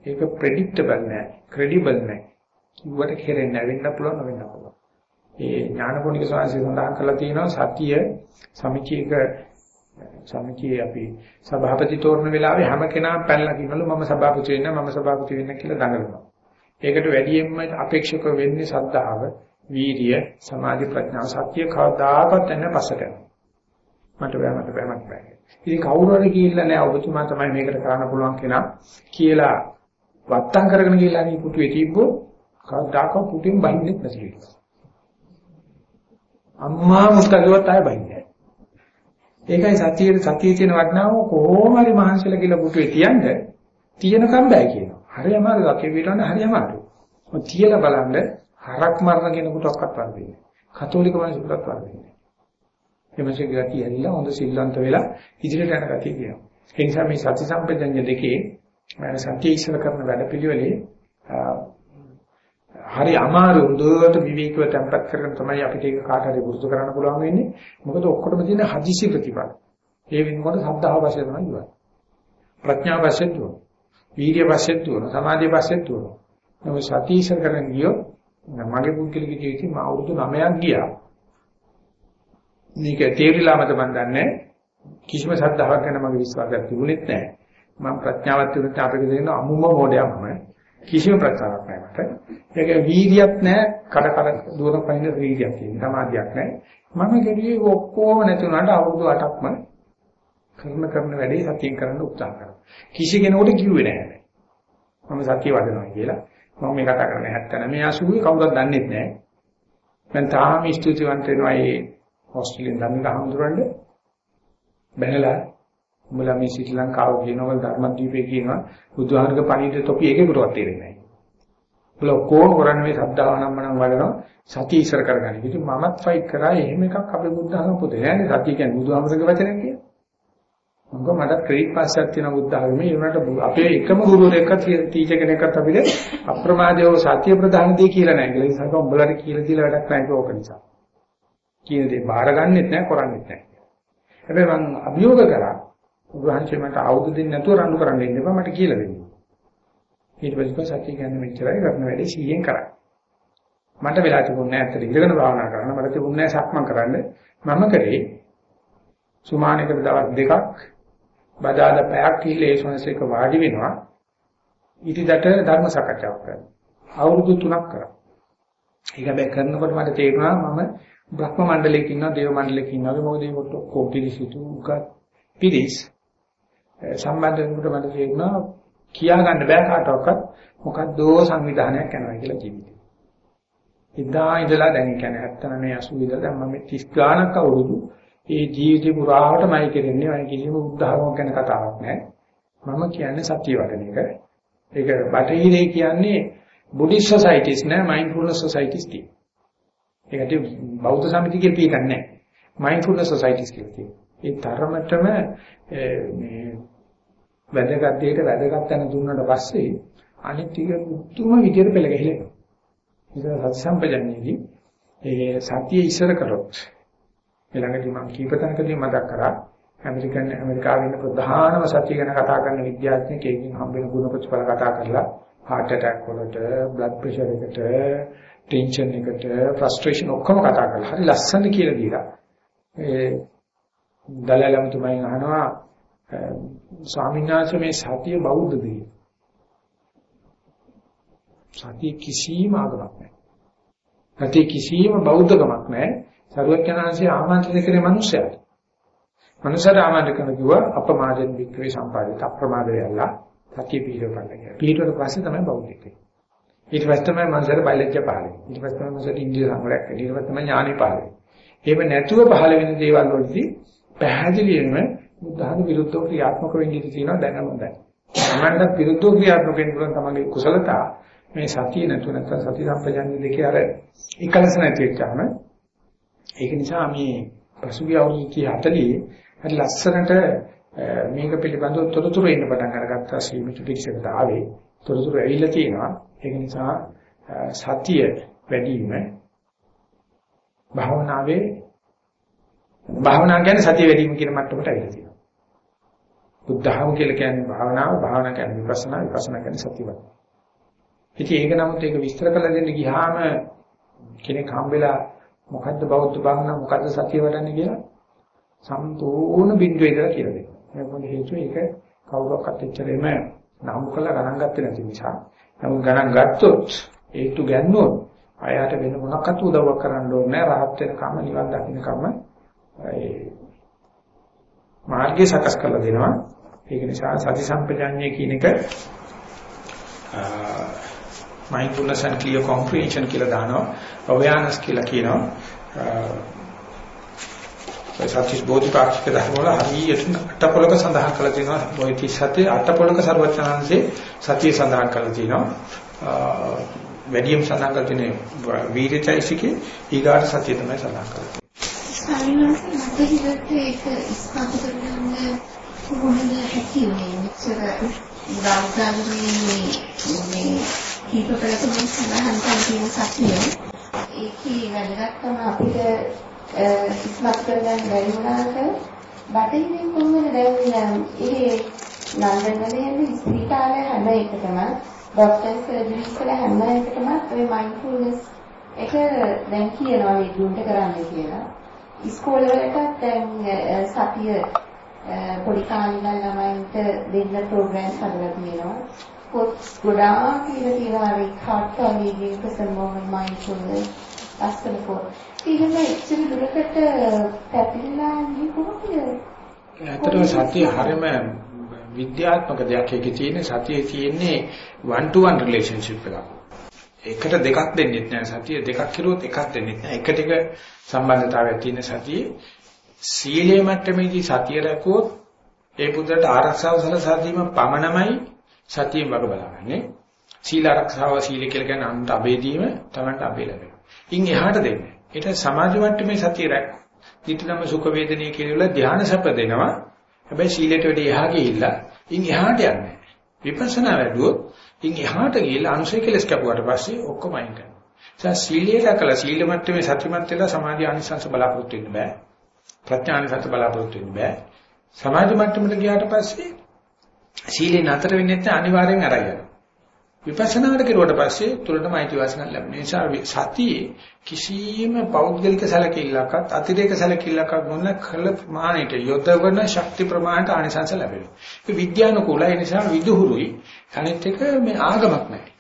ඒක ප්‍රෙඩික්ටබල් නෑ, ක්‍රෙඩිබල් නෑ. කිව්වට කෙරෙන්නේ නැවෙන්න පුළුවන් නොවෙන්න පුළුවන්. ඒ ඥානපෝනික සාංශය සඳහන් කරලා තියෙනවා සතිය සමිතියක සමිතියේ අපි සභාපති තෝරන වෙලාවේ හැම කෙනාම පැනලා කියනලු මම සභාපති වෙන්න මම සභාපති වෙන්න කියලා දඟලනවා. ඒකට වැඩියෙන්ම අපේක්ෂක වෙන්නේ සද්ධාව, වීරිය, සමාධි ප්‍රඥා සත්‍ය කවදාකවත් නැහැ පස්සට. මට බෑ මට බෑ මට බෑ. ඉතින් කවුරු හරි කියලා නෑ ඔබතුමා තමයි මේකට කරන්න පුළුවන් කෙනා කියලා වත්තම් කරගෙන ගිහලා මේ පුටුවේ තිබ්බොත් කවදාකවත් පුටුවෙන් බහින්නෙත් නැතිලු. අම්මා මුත්තගවත් ආය බහින්නේ. ඒකයි සතියේ සතියේ තියෙන වටිනාකම කොහොම හරි මහන්සියලා කියලා පුටුවේ තියන්න තියෙනකම් බෑ කියනවා. හරි අමාරුයි අකේ විතරන හරි අමාරුයි. ඔය තියලා බලන්න හරක් මරන කෙනෙකුටවත් වරදින්නේ නැහැ. කතෝලික මිනිසුන්ටත් වරදින්නේ නැහැ. එමසේ ගතිය ඇවිල්ලා හොඳ සිල්වන්ත වෙලා ඉදිරියට යන ගතිය කියනවා. ඒ නිසා මේ සති සම්පජඤ්ඤ දෙකේ සත්‍ය ඉස්සර කරන වැඩපිළිවෙලේ හරි අමාරු දුරට විවේකව tempat කරගෙන තමයි අපිට ඒක කාට හරි වෘතු කරන්න පුළුවන් වෙන්නේ. මොකද ඔක්කොටම තියෙන හදිසි ප්‍රතිපල. ඒ වෙනකොට සද්ධාව වශයෙන් තමයි ඉවර. ප්‍රඥාව වශයෙන් දුවන. වීර්ය පස්සෙත් දුවන සමාධිය පස්සෙත් දුවන නමුත් සතියිසර කරගෙන ගියොත් මගේ පුද්ගලික ජීවිතේ මම අවුරුදු 9ක් ගියා. මේක තේරිලාමද මන් දන්නේ කිසිම සද්ධාාවක් ගැන මගේ විශ්වාසයක් තිබුණෙත් නැහැ. මම ප්‍රඥාවක් තිබුණත් අපිට දෙන අමුම මොඩයක් මම කිසිම ප්‍රචාරයක් නැහැ මට. ඒක වීර්යයක් නැහැ. කඩ කඩ දුවන පහින වීර්යයක් තියෙන සමාධියක් නැහැ. මම කෙරුවේ ඔක්කොම නැති වුණාට අවුරුදු 8ක්ම කරන කරන වැඩේ සතියෙන් කරන්න උත්සාහ කරනවා. කිසි කෙනෙකුට කිව්වේ නැහැ. මම සතිය වඩනවා කියලා. මම මේ කතා කරන්නේ 79 80 කවුරුත් දන්නේ නැහැ. මම තාම ස්තුතිවන්ත වෙනවා මේ හොස්ටෙලෙන් ධම්මික හඳුරන්නේ. බැලලා උඹලා මේ ශ්‍රී ලංකාව කියනවා ධර්මදීපේ කියනවා බුදුහාරක පණිවිඩ තොපි එකකටවත් තේරෙන්නේ නැහැ. උඹලා කොහොම කරන්නේ මේ සද්ධාව නම් මනම් වඩනවා සතිය ඉස්සර කරගන්න. ඉතින් මමත් ෆයිට් කරා එහෙම එකක් අපේ බුද්ධහම පොතේ නෑනේ සතිය කියන්නේ බුදුහාමරගේ වචනයක් කියන්නේ. මොකද මට ක්‍රෙඩිට් පාස් එකක් තියෙනවා බුද්ධ ආගමේ ඒ වුණාට අපේ එකම ගුරුවරයෙක්වත් ටීචර් කෙනෙක්වත් අපිට අප්‍රමාදව සත්‍ය ප්‍රදාන දේ කියලා නැහැ කියලා. ඒ නිසා උඹලට කියලා දීලා වැඩක් නැහැ ඒක නිසා. කියන දේ බාරගන්නෙත් නැහැ කරන්නෙත් නැහැ. හැබැයි මම අභියෝග කරා උන්වහන්සේ මට ආයුධ දෙන්නේ නැතුව රණ්ඩු කරන්න ඉන්න එපා මට කියලා දෙන්න. ඊට පස්සේ සත්‍ය කියන්නේ මෙච්චරයි කරන වැඩේ 100ෙන් කරා. මට වෙලා තිබුණේ නැහැ ඇත්තට ඉඳගෙන භාවනා කරන්න. මට තිබුණේ නැහැ සක්මන් කරන්න. මම කරේ සුමානකට දවස් දෙකක් බදාද පැයක් කියලා ඒ ශාස්ත්‍රික වාඩි වෙනවා. ඊටිදට ධර්ම සාකච්ඡාවක් කරනවා. අවුරුදු 3ක් කරා. ඒක හැබැයි කරනකොට මට තේරුණා මම බ්‍රහ්ම මණ්ඩලයක ඉන්නවා දේව මණ්ඩලයක ඉන්නවා. මොකද මේකට ඔක්කොම පිළිසිතු උගත් පිළිස් සම්බන්ධ වෙනකොට මට තේරුණා කියා ගන්න බෑ කාටවත් මොකක්දෝ සංවිධානයක් කරනවා කියලා ජීවිතේ. එදා ඉඳලා දැන් කියන්නේ 79 80 ඉඳලා දැන් මම 30 ගානක් අවුරුදු ඒ ජීවිතේ පුරාවටමයි කරන්නේ අය කිසිම උදාහරණයක් ගැන කතාවක් නැහැ. මම කියන්නේ සත්‍ය වටන එක. ඒක බටහිරේ කියන්නේ බුද්දිස් සොසයිටිස් නෑ මයින්ඩ්ෆුල්නස් සොසයිටිස් තියෙන. ඒකට බෞද්ධ සමිතිය කියලා පිටන්නේ නැහැ. මයින්ඩ්ෆුල්නස් සොසයිටිස් කියලා තියෙනවා. ඒ තරමටම මේ වැදගත් දෙයට වැදගත් තැන දුන්නාට පස්සේ අනිත් ටික මුතුම විදියට පෙළ ගැහිලා. ඒක සත්‍ය සම්පජන්‍යේදී ඒ සතිය ඉස්සර කරොත් ඊළඟට මම කීප තැනකදී මතක් කරා ඇමරිකන් ඇමරිකාවේ ඉන්න ප්‍රධානම සත්‍ය ගැන කතා කරන විද්‍යාඥයෙක් එකකින් හම්බෙන ගුණ ප්‍රතිඵල කතා කරලා heart attack වලට blood pressure එකට ටෙන්ෂන් එකට ෆ්‍රස්ට්‍රේෂන් ඔක්කොම කතා කරලා හරි ලස්සන කියලා දීලා ඒ දලලම් තුමයි අහනවා ස්වාමීන් වහන්සේ මේ සතිය බෞද්ධද සතිය කිසිම ආගමක් නැහැ. සතිය කිසිම බෞද්ධකමක් නැහැ. සරුවචනාංශය ආමන්ත්‍රණය කරේ මිනිස්සයාට. මනුෂ්‍යයට ආමන්ත්‍රණ කරන කිව්වා අපමාදෙන් වික්‍රේ සම්පාදිත අප්‍රමාදය යල්ලා සතිය පිළිවෙල ගන්න කියලා. පිළිවෙලට පස්සේ තමයි බෞද්ධ වෙන්නේ. ඊට පස්සේ තමයි මනසට බයලජ්‍ය පහළ වෙන්නේ. ඊට පස්සේ තමයි මනසට ඉන්ද්‍රිය සංවරයක් වෙන්නේ. ඊට පස්සේ තමයි ඥානෙ පහළ වෙන්නේ. එහෙම නැතුව පහළ වෙන දේවල් වලදී පැහැදිලිවම බුද්ධහම විරුද්ධව ක්‍රියාත්මක වෙන්න ඉඩ තියෙනවා දැනම දැන්. සමහරවිට විරුද්ධව ක්‍රියාත්මක වෙන්න පුළුවන් තමගේ කුසලතා මේ සතිය නැතුව නැත්නම් සති සම්පජන්‍ය දෙකේ අර එකලස නැති වෙච්චාම ඒක නිසා මේ පසුගිය අවුරුදු 40 හරි ලස්සනට මේක පිළිබඳව තොරතුරු එන්න පටන් අරගත්තා සීමිත පිළිසකට ආවේ. තොරතුරු ඇවිල්ලා තියෙනවා. ඒක නිසා සතිය වැඩි වීම භාවනාවේ භාවනා කියන්නේ සතිය වැඩි වීම කියන මට්ටමට ඇවිල්ලා තියෙනවා. බුද්ධහම කියලා කියන්නේ භාවනාව භාවනා කියන්නේ විපස්සනා විපස්සනා කියන්නේ සතියවත්. ඉතින් ඒක නමුත් ඒක විස්තර කළ දෙන්න ගියාම කෙනෙක් හම්බෙලා මොකද්ද බෞද්ධ භාවනාව මොකද්ද සතිය වඩන්නේ කියලා සම්පූර්ණ බිඳුවේ ඉඳලා කියලා දෙනවා. ඒක මොකද හේතුව ඒක කවුරක්වත් එච්චරෙම නම් කළා ගණන් ගත්තේ නැති නිසා. නමුත් ගණන් ගත්තොත් ඒතු ගන්නොත් අයයට වෙන මොනක්වත් උදව්වක් කරන්න ඕනේ නැහැ. රහත් වෙනකම් නිවන් දකින්නකම් ඒ මාර්ගය සකස් කරලා දෙනවා. ඒක නිසා සති සම්පජාඤ්ඤය කියන එක mindfulness and clear comprehension කියලා දානවා. awareness කියලා කියනවා. සත්‍විස් බෝධිපාක්ෂික ධර්ම වල හරියට අටපොලක සඳහන් කරලා තියෙනවා. බෝධි සත්‍ය අටපොලක සර්වඥාන්සේ සතිය සඳහන් කරලා තියෙනවා. වැඩිම සඳහන් කරලා තියෙන වීර්යචෛසිකේ ඊගාට සතිය තමයි සඳහන් කරන්නේ.
ස්වාමීන් වහන්සේ මට හිතෙන්නේ ඒක ඉස්පතු කරගන්න කොහොමද හැකියි මෙච්චර උදාහරණයක් මේ කීප පෙරකම සඳහන් කරන තියෙන සතිය ඒකේ වැදගත්කම අපිට ඉස්මත් කරගන්න බැරි වුණාට බටහිරින් කොහොමද දැන් ඒ ලන්ඩන් වල යන ස්පිරිතාලේ හැම එකටම ડોක්ටර්ස් සර්ජරිස් වල හැම එකටම ඔය මයින්ඩ්ෆුල්නස් එක දැන් කියනවා මේ දුන්ට කරන්න කියලා. ඉස්කෝලවලටත් දැන් සතිය පොඩි කාලේ ඉඳන් ළමයින්ට දෙන්න ප්‍රෝග්‍රෑම්ස් හදලා තියෙනවා. පොත් ගොඩාක් කියලා තියෙනවා රිකාඩ් ටොලීගේ ප්‍රසන්නෝම මයින්ඩ්ෆුල්නස් අස්තන පොත්. ඉතින් එච්චර දුරකට පැතිරලා ඉන්නේ කොහොමද?
ඇත්තටම සතිය හරියම විද්‍යාත්මක දෙයක් එකේ තියෙන සතියේ තියෙන්නේ one to one relationship එකක්. එකට දෙකක් දෙන්නෙත් නෑ සතිය දෙකක් කිරුවොත් එකක් දෙන්නෙත් නෑ එකට එක සම්බන්ධතාවයක් තියෙන සතියේ සීලයේ මට්ටමේදී සතිය රැකුවොත් ඒ බුද්ධට ආරක්ෂාව සලසා දීම පමණමයි සතියෙන් වග බලාගන්නේ. සීල ආරක්ෂාව සීල කියලා කියන්නේ අන්ත අබේදීම තමන්ට අබේ ලැබෙනවා. ඉන් එහාට දෙන්නේ. ඒක සමාධි මට්ටමේ සතිය රැක්. ඊටනම සුඛ වේදනීය කියලා ධ්‍යාන සැප දෙනවා. හැබැයි සීලයට වැඩි එහා ගිහිල්ලා ඉන් එහාට යන්නේ. විපස්සනා වැඩුවොත් ඉන් එහාට ගිහිල්ලා අනුසය කෙලස් කැපුවාට පස්සේ ඔක්කොම අයින් කරනවා. ඒ සීලයේ රැකලා සීල මට්ටමේ සතිමත් වෙලා සමාධි ආනිසංස බලාපොරොත්තු වෙන්න බෑ. ප්‍රඥා ආනිසංස බලාපොරොත්තු වෙන්න බෑ. සමාධි මට්ටමට ගියාට පස්සේ සීලේ නතර වෙන්නේ නැත්නම් අනිවාර්යෙන් අරයි යනවා. විපස්සනාවට කෙරුවට පස්සේ තුලටම අයිති වාසනා ලැබෙන නිසා සතියේ කිසියම් පෞද්ගලික සැලකිල්ලක්වත් අතිරේක සැලකිල්ලක්වත් මොන කළ ප්‍රමාණයට යොදවන ශක්ති ප්‍රමාණයට ආනිසංස ලැබෙනවා. ඒක විද්‍යානුකූලයි නිසා විදුහුරුයි. අනිත් එක මේ ආගමක් නැහැ.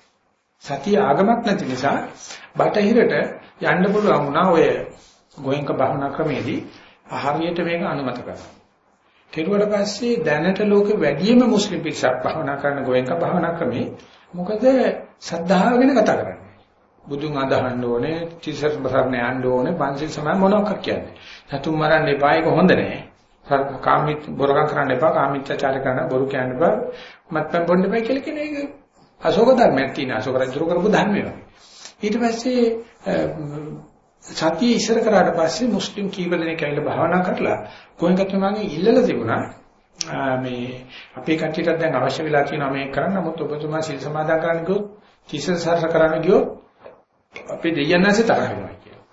සතිය ආගමක් නැති නිසා බටහිරට යන්න පුළුවන් වුණා ඔය ගෝයන්ක භාවනා ක්‍රමේදී හරියට මේක අනුමත කරනවා. කෙරුවට පස්සේ දැනට ලෝකෙ වැඩිම මුස්ලිම් පිරිසක් භාවනා කරන ගෝයන්ක භාවනා ක්‍රමේ මොකද සද්ධාව ගැන කතා කරන්නේ. බුදුන් අදහන්න ඕනේ, තිසර බසරණ යන්න ඕනේ, පංචිල් සමාය මොනවක් කියන්නේ. සතුන් මරන්න එපා ඒක හොඳ නෑ. කාමීත් බොරකම් කරන්න එපා, කාමීත්‍යාචාර කරන්න බොරු කියන්න එපා, මත්පැන් බොන්න එපා කියලා කියන එක අශෝක ධර්මයක් තියෙන අශෝක රජු කරපු ධර්මයක්. ඊට පස්සේ සතිය ඉස්සර කරාට පස්සේ මුස්ලිම් කීප දෙනෙක් ඇවිල්ලා භාවනා කරලා කොහෙන්ද තුමාගේ ඉල්ලලා තිබුණා මේ අපේ කට්ටියටත් දැන් අවශ්‍ය වෙලා තියෙනවා මේක කරන්න. නමුත් ඔබතුමා සිල් සමාදන් කරන්න ගියොත් තිසසර කරන්න ගියොත් අපේ දෙයයන්ාසේ තරහ වෙනවා කියලා.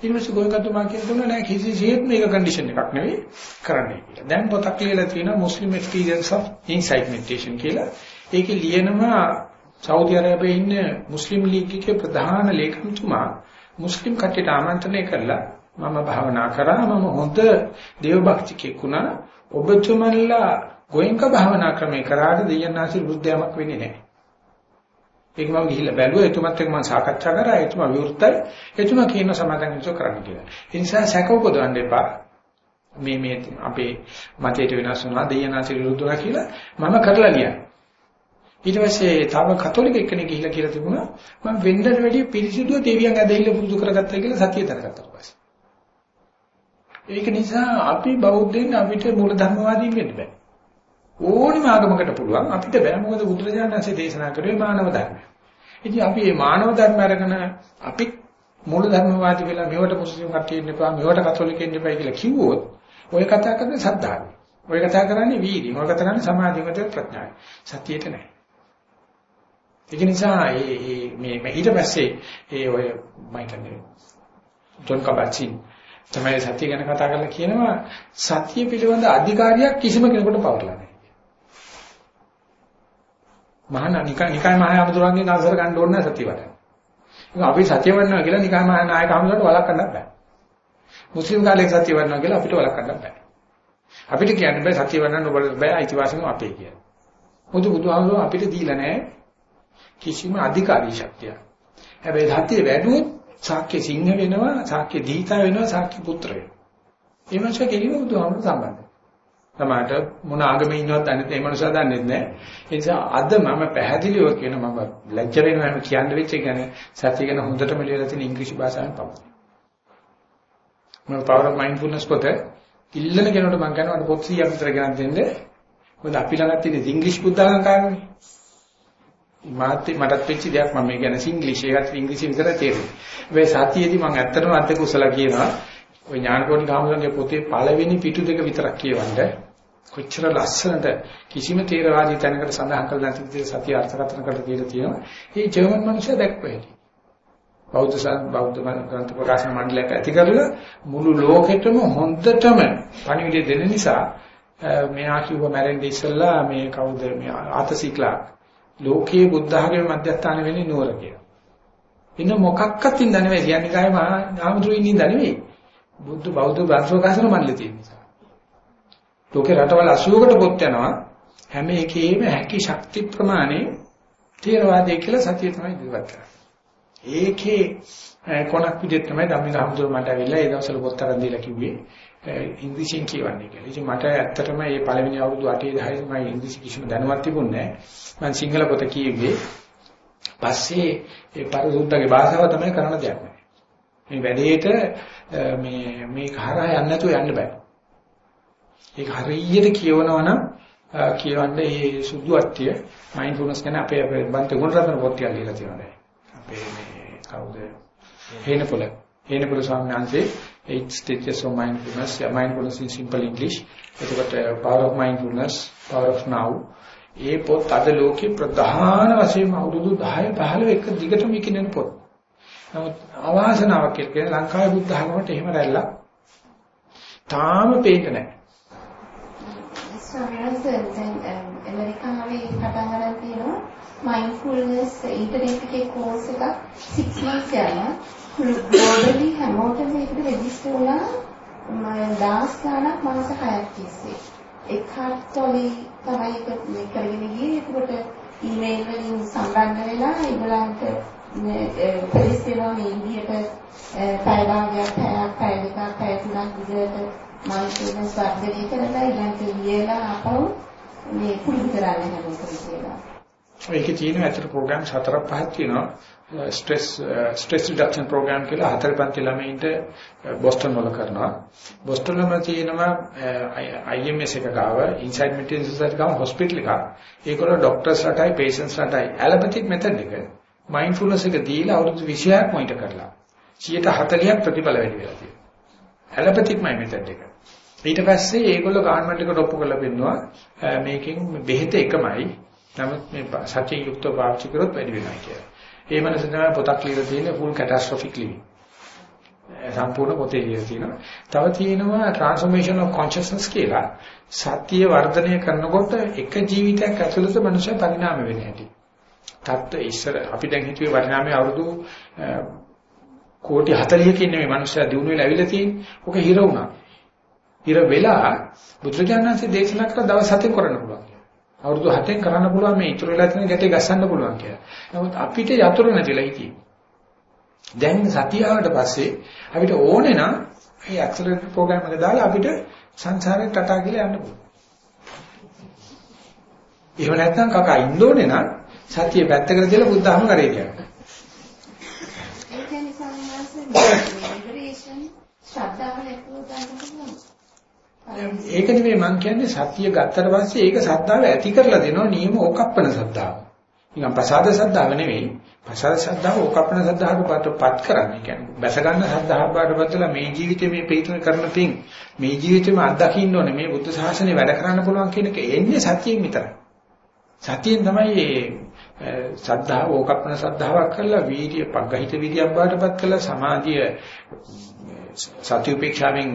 ඊට පස්සේ ගෝයකතුමා කියනවා නෑ කිසිසේත් මේක කන්ඩිෂන් එකක් නෙවෙයි කරන්නේ කියලා. දැන් පොතක් ලියලා තියෙනවා Muslim Experience of Insight Meditation කියලා. ඒකේ ලියනවා සෞදි අරාබියේ ඉන්න මුස්ලිම් ලීග්ගේ ප්‍රධාන ලේකම්තුමා මුස්ලිම් කට්ටියට ආමන්ත්‍රණය කරලා මම භාවනා කරා මම හොඳ දේවභක්තිකෙක් වුණා ඔබතුමන්ලා ගෝයන්ක භාවනා ක්‍රමේ කරාට දෙයන්නාසි වෘද්ධයමක් වෙන්නේ නැහැ. ඒක මම ගිහිල්ලා බැලුවා එතුමත් එක්ක මම සාකච්ඡා කරා එතුමා විවෘතයි එතුමා කියන සමාදන් වෙනස කරන්න කියලා. ඒ නිසා සැක උපදවන්න එපා. මේ මේ අපේ මතයට වෙනස් වුණා දෙයන්නාසි විරුද්ධවා කියලා මම කරලා ලියනවා. ඊට පස්සේ තව කතෝලික එක්කෙනෙක් ගිහිල්ලා කියලා තිබුණා මම වෙන්නට වැඩිය පිරිසිදුව දෙවියන් ඇදහිල්ල පුරුදු කරගත්තා කියලා සතිය දරගත්තා පස්සේ. ඒක නිසා අපි බෞද්ධයන් අපිට මූල ධර්මවාදීන් වෙන්න බෑ. ඕනම ආගමකට පුළුවන් අපිට බෑ මොකද බුදුරජාණන් වහන්සේ දේශනා කරේ මානව ධර්මය. ඉතින් අපි මේ මානව ධර්ම අරගෙන අපි මූල ධර්මවාදී වෙලා මෙවට මුස්ලිම් කට්ටිය ඉන්න එපා මෙවට කතෝලික ඉන්න එපා කියලා කිව්වොත් ඔය කතා කරන්නේ සද්ධාවයි. ඔය කතා කරන්නේ වීර්යය. ඔය කතා කරන්නේ සමාධියකට ප්‍රඥාවයි. සතියට නෑ. ඒක නිසා මේ මේ ඊට පස්සේ ඒ ඔය මම කියන්නේ ජොන් කබචින් තමයි සතිය ගැන කතා කරලා කියනවා සතිය පිළිබඳ අධිකාරියක් කිසිම කෙනෙකුට පවරලා නැහැ. මහා නිකා නිකාය මහා අමුදුරන්ගෙන් අසර ගන්න ඕනේ නැහැ සතිය වඩන්න. ඒක අපි සතිය වඩනවා කියලා නිකාය මහා නායක අමුදුරන්ට වළක්වන්න බෑ. මුස්ලිම් කාලේ සතිය වඩනවා කියලා අපිට වළක්වන්න බෑ. අපිට කියන්න බෑ සතිය වඩන්න ඔබට බෑ අයිතිවාසිකම අපේ කියලා. මොකද බුදුහාමුදුරුවෝ අපිට දීලා නැහැ කිසිම අධිකාරී ශක්තියක්. හැබැයි සතිය වැඩුවොත් ශාක්‍ය සිංහ වෙනවා, ශාක්‍ය දීතා වෙනවා, ශාක්‍ය පුත්‍ර වෙනවා. ඒ මනුස්සය කෙලිම බුදුහාමුදුරුවෝ සම්බන්ධයි. තමාට මොන ආගමේ ඉන්නවද දන්නේ නැහැ. ඒ මනුස්සයා දන්නේ නැහැ. ඒ නිසා අද මම පැහැදිලිව කියන මම ලැජ්ජ වෙනවා මම කියන්න වෙච්ච කියන්නේ සතිය ගැන හොඳටම ලියලා තියෙන ඉංග්‍රීසි භාෂාවෙන් පමණයි. මම power of mindfulness පොත ඉල්ලන කෙනෙකුට මම කියනවා පොත් 100ක් විතර ගෙනත් දෙන්න. මොකද අපි ළඟ තියෙන ඉංග්‍රීසි බුද්ධාගම කාරණේ. මාත් මටත් වෙච්ච දෙයක් මම මේ කියන්නේ සිංග්ලිෂ් ඒකත් ඉංග්‍රීසි විතර තේරෙන්නේ. මේ සතියේදී මම ඇත්තටම අද්දක උසලා කියනවා ඔය ඥානකෝටි ගාමුලන්ගේ පොතේ පළවෙනි පිටු දෙක විතරක් කියවන්න කොච්චර ලස්සනට කිසිම තේරවාදී තැනකට සඳහන් කරලා නැති විදිහට සතිය අර්ථකථන කරලා කියලා තියෙනවා. මේ ජර්මන් මිනිස්සු දැක්කේ. බෞද්ධ බෞද්ධ ග්‍රන්ථ ප්‍රකාශන මණ්ඩලයක් ඇති කරලා මුළු ලෝකෙටම හොඳටම පණිවිඩය දෙන නිසා මෙයා කිව්ව මැරෙන්නේ ඉස්සෙල්ලා මේ කවුද මේ ආතසිකලා ලෝකයේ බුද්ධ ආගමේ මධ්‍යස්ථාන වෙන්නේ නුවර කියලා. ඉන්න මොකක්වත් ඉඳ නෙවෙයි කියන්නේ කාය මහා නාමතුරු ඉඳ නෙවෙයි. බුද්ධ බෞද්ධ ග්‍රන්ථෝකාසන මණ්ඩලේ තියෙන නිසා. ලෝකේ රටවල් 80කට පොත් යනවා හැම එකේම හැකි ශක්ති ප්‍රමාණය තේරවාදයේ කියලා සතිය තමයි ඉදිරියට කරන්නේ. ඒකේ කොනක් විදිහට තමයි ධම්මික හමුදුර මට ඇවිල්ලා ඒ දවස්වල පොත් අරන් දීලා කිව්වේ ඉංග්‍රීසියෙන් කියවන්නේ කියලා. ඉතින් මට ඇත්තටම මේ පළවෙනි අවුරුදු 8 10 මම ඉංග්‍රීසි කිසිම දැනුමක් තිබුණේ නැහැ. මම සිංහල පොත කියෙන්නේ. පස්සේ ඒ පරිසුද්ධගේ භාෂාව තමයි කරන්න දෙයක් නැහැ. මේ වැඩේට මේ මේ කරා යන්න නැතුව යන්න බෑ. ඒක හරියට කියවනවා නම් කියවන්නේ මේ සුදු අට්ටිය මයින්ඩ්ෆුල්නස් ගැන අපේ අපේ බන්ත ගුණරත්න පොත් ටික ලියලා තියෙනවා. අපේ මේ කවුද? හේනපොළ. හේනපොළ ස්වාමීන් වහන්සේ eight stages of mindfulness yeah, mindfulness in simple english එතකොට uh, power of mindfulness power of now ඒ පොත් අද ලෝකේ ප්‍රධාන වශයෙන් අවුරුදු 10 15 එක දිගටම විකිනෙන පොත්. නමුත් අවාසනාවක් කියලා ලංකාවේ බුද්ධ ධර්මයට එහෙම රැල්ලක් තාම පේන්නේ නැහැ.
ස්වාමීන් ඇමරිකාවේ um, පටන් ගන්න තියෙනවා mindfulness ඉන්ටර්නෙට් එකේ කෝස් එකක් 6 months යනවා. ග්ලෝබලි හැමෝටම මේකට රෙජිස්ටර් වුණා මම දාස් ගාණක් මාස 6ක් තිස්සේ. එකත්ොලි තමයි ඒක මේ කරගෙන ගියේ. ඒකට ඊමේල් වලින් සම්බන්ධ වෙලා ඒගොල්ලන්ට පොලිස් දෙනවා මේ ඉන්දියට පැය භාගයක් පැයක් පැය දෙකක් පැය තුනක් විදිහට මයින්ඩ්ෆුල්නස් වර්ධනය කරලා ඊළඟට ලියලා ආපහු මේ පුරුදු කරන්න හැමෝටම කියලා.
ඒකේ තියෙන ඇත්තට ප්‍රෝග්‍රෑම් හතරක් පහක් තියෙනවා. ස්ට්‍රෙස් ස්ට්‍රෙස් රිඩක්ෂන් ප්‍රෝග්‍රෑම් කියලා හතර පන්ති ළමයින්ට බොස්ටන් වල කරනවා. බොස්ටන් වල තියෙනවා IMS එක ගාව ඉන්සයිඩ් මෙටීරියල් සොසයිටි ගාව හොස්පිටල් එකක්. ඒකවල ડોක්ටර්ස් රටයි පේෂන්ට්ස් රටයි ඇලොපැතික් මෙතඩ් එක මයින්ඩ්ෆුල්නස් එක දීලා අවුරුදු 26ක් මොනිටර් කරලා 140ක් ප්‍රතිඵල වැඩි වෙලා තියෙනවා. ඇලොපැතික් මයි මෙතඩ් එක. ඊට පස්සේ ඒගොල්ලෝ ගවර්න්මන්ට් එකට ඔප්පු කරලා පෙන්නවා මේකෙන් බෙහෙත එකමයි නමුත් මේ සත්‍ය යුක්තව පාවිච්චි කරොත් වැඩි වෙනවා කියලා. ඒ මනස තමයි පොතක් ලියලා තියෙන්නේ full catastrophic living. සම්පූර්ණ පොතේ ලියලා තියෙනවා. තව තියෙනවා transformation of consciousness කියලා. සත්‍ය වර්ධනය කරනකොට එක ජීවිතයක් ඇතුළත මනුෂ්‍ය පරිණාම වෙන හැටි. තත්ත්ව ඉස්සර අපි දැන් හිතුවේ පරිණාමයේ අවුරුදු කෝටි 40කින් නෙමෙයි මනුෂ්‍යයා දිනු වෙලා ඇවිල්ලා තියෙන්නේ. ඔක හිර වුණා. හිර වෙලා බුදුරජාණන්සේ දේශනා කළ දවස් හතෙන් කරන්න පුළුවන්. අවුරුදු 7න් කරන්න පුළුවන් මේ ඉතුරු වෙලා තියෙන ගැටේ ගස්සන්න පුළුවන් කියලා. නමුත් අපිට යතුරු නැතිලා හිටියේ. දැන් සතිය ආවට පස්සේ අපිට ඕනේ නම් මේ ඇක්සලරේටර් ප්‍රෝග්‍රෑම් එක දාලා අපිට සංසාරේ ටටා කියලා යන්න පුළුවන්. එහෙම නැත්නම් කකා ඉන්න ඕනේ නම් සතිය පැත්තකට දාලා බුද්ධහම කරේ කියන්නේ.
ඒ කියන්නේ සම්මාසෙ ඉන්ද්‍රියේෂන් ශ්‍රද්ධාව නැතුව ගන්න
ඒක නෙමෙයි මම කියන්නේ සතිය ගත්තට පස්සේ ඒක සද්ධාව ඇති කරලා දෙනවා නියම ඕකප්පන සද්ධාව. නිකන් ප්‍රසාද සද්ධාව නෙවෙයි. ප්‍රසාද සද්ධාව ඕකප්පන සද්ධාවට පත් කරන්නේ. කියන්නේ බැස ගන්න සද්ධාව බාටපත්ලා මේ ජීවිතේ මේ ප්‍රීතන කරන තින් මේ ජීවිතේම අත්දකින්න ඕනේ මේ බුද්ධ ශාසනය වැඩ කරන්න පුළුවන් කියන එක එන්නේ සතියෙන් විතරයි. සතියෙන් තමයි මේ සද්ධාව ඕකප්පන සද්ධාාවක් කරලා වීර්ය පග්ගහිත විරියක් බාටපත් කරලා සමාධිය සති උපේක්ෂාවෙන්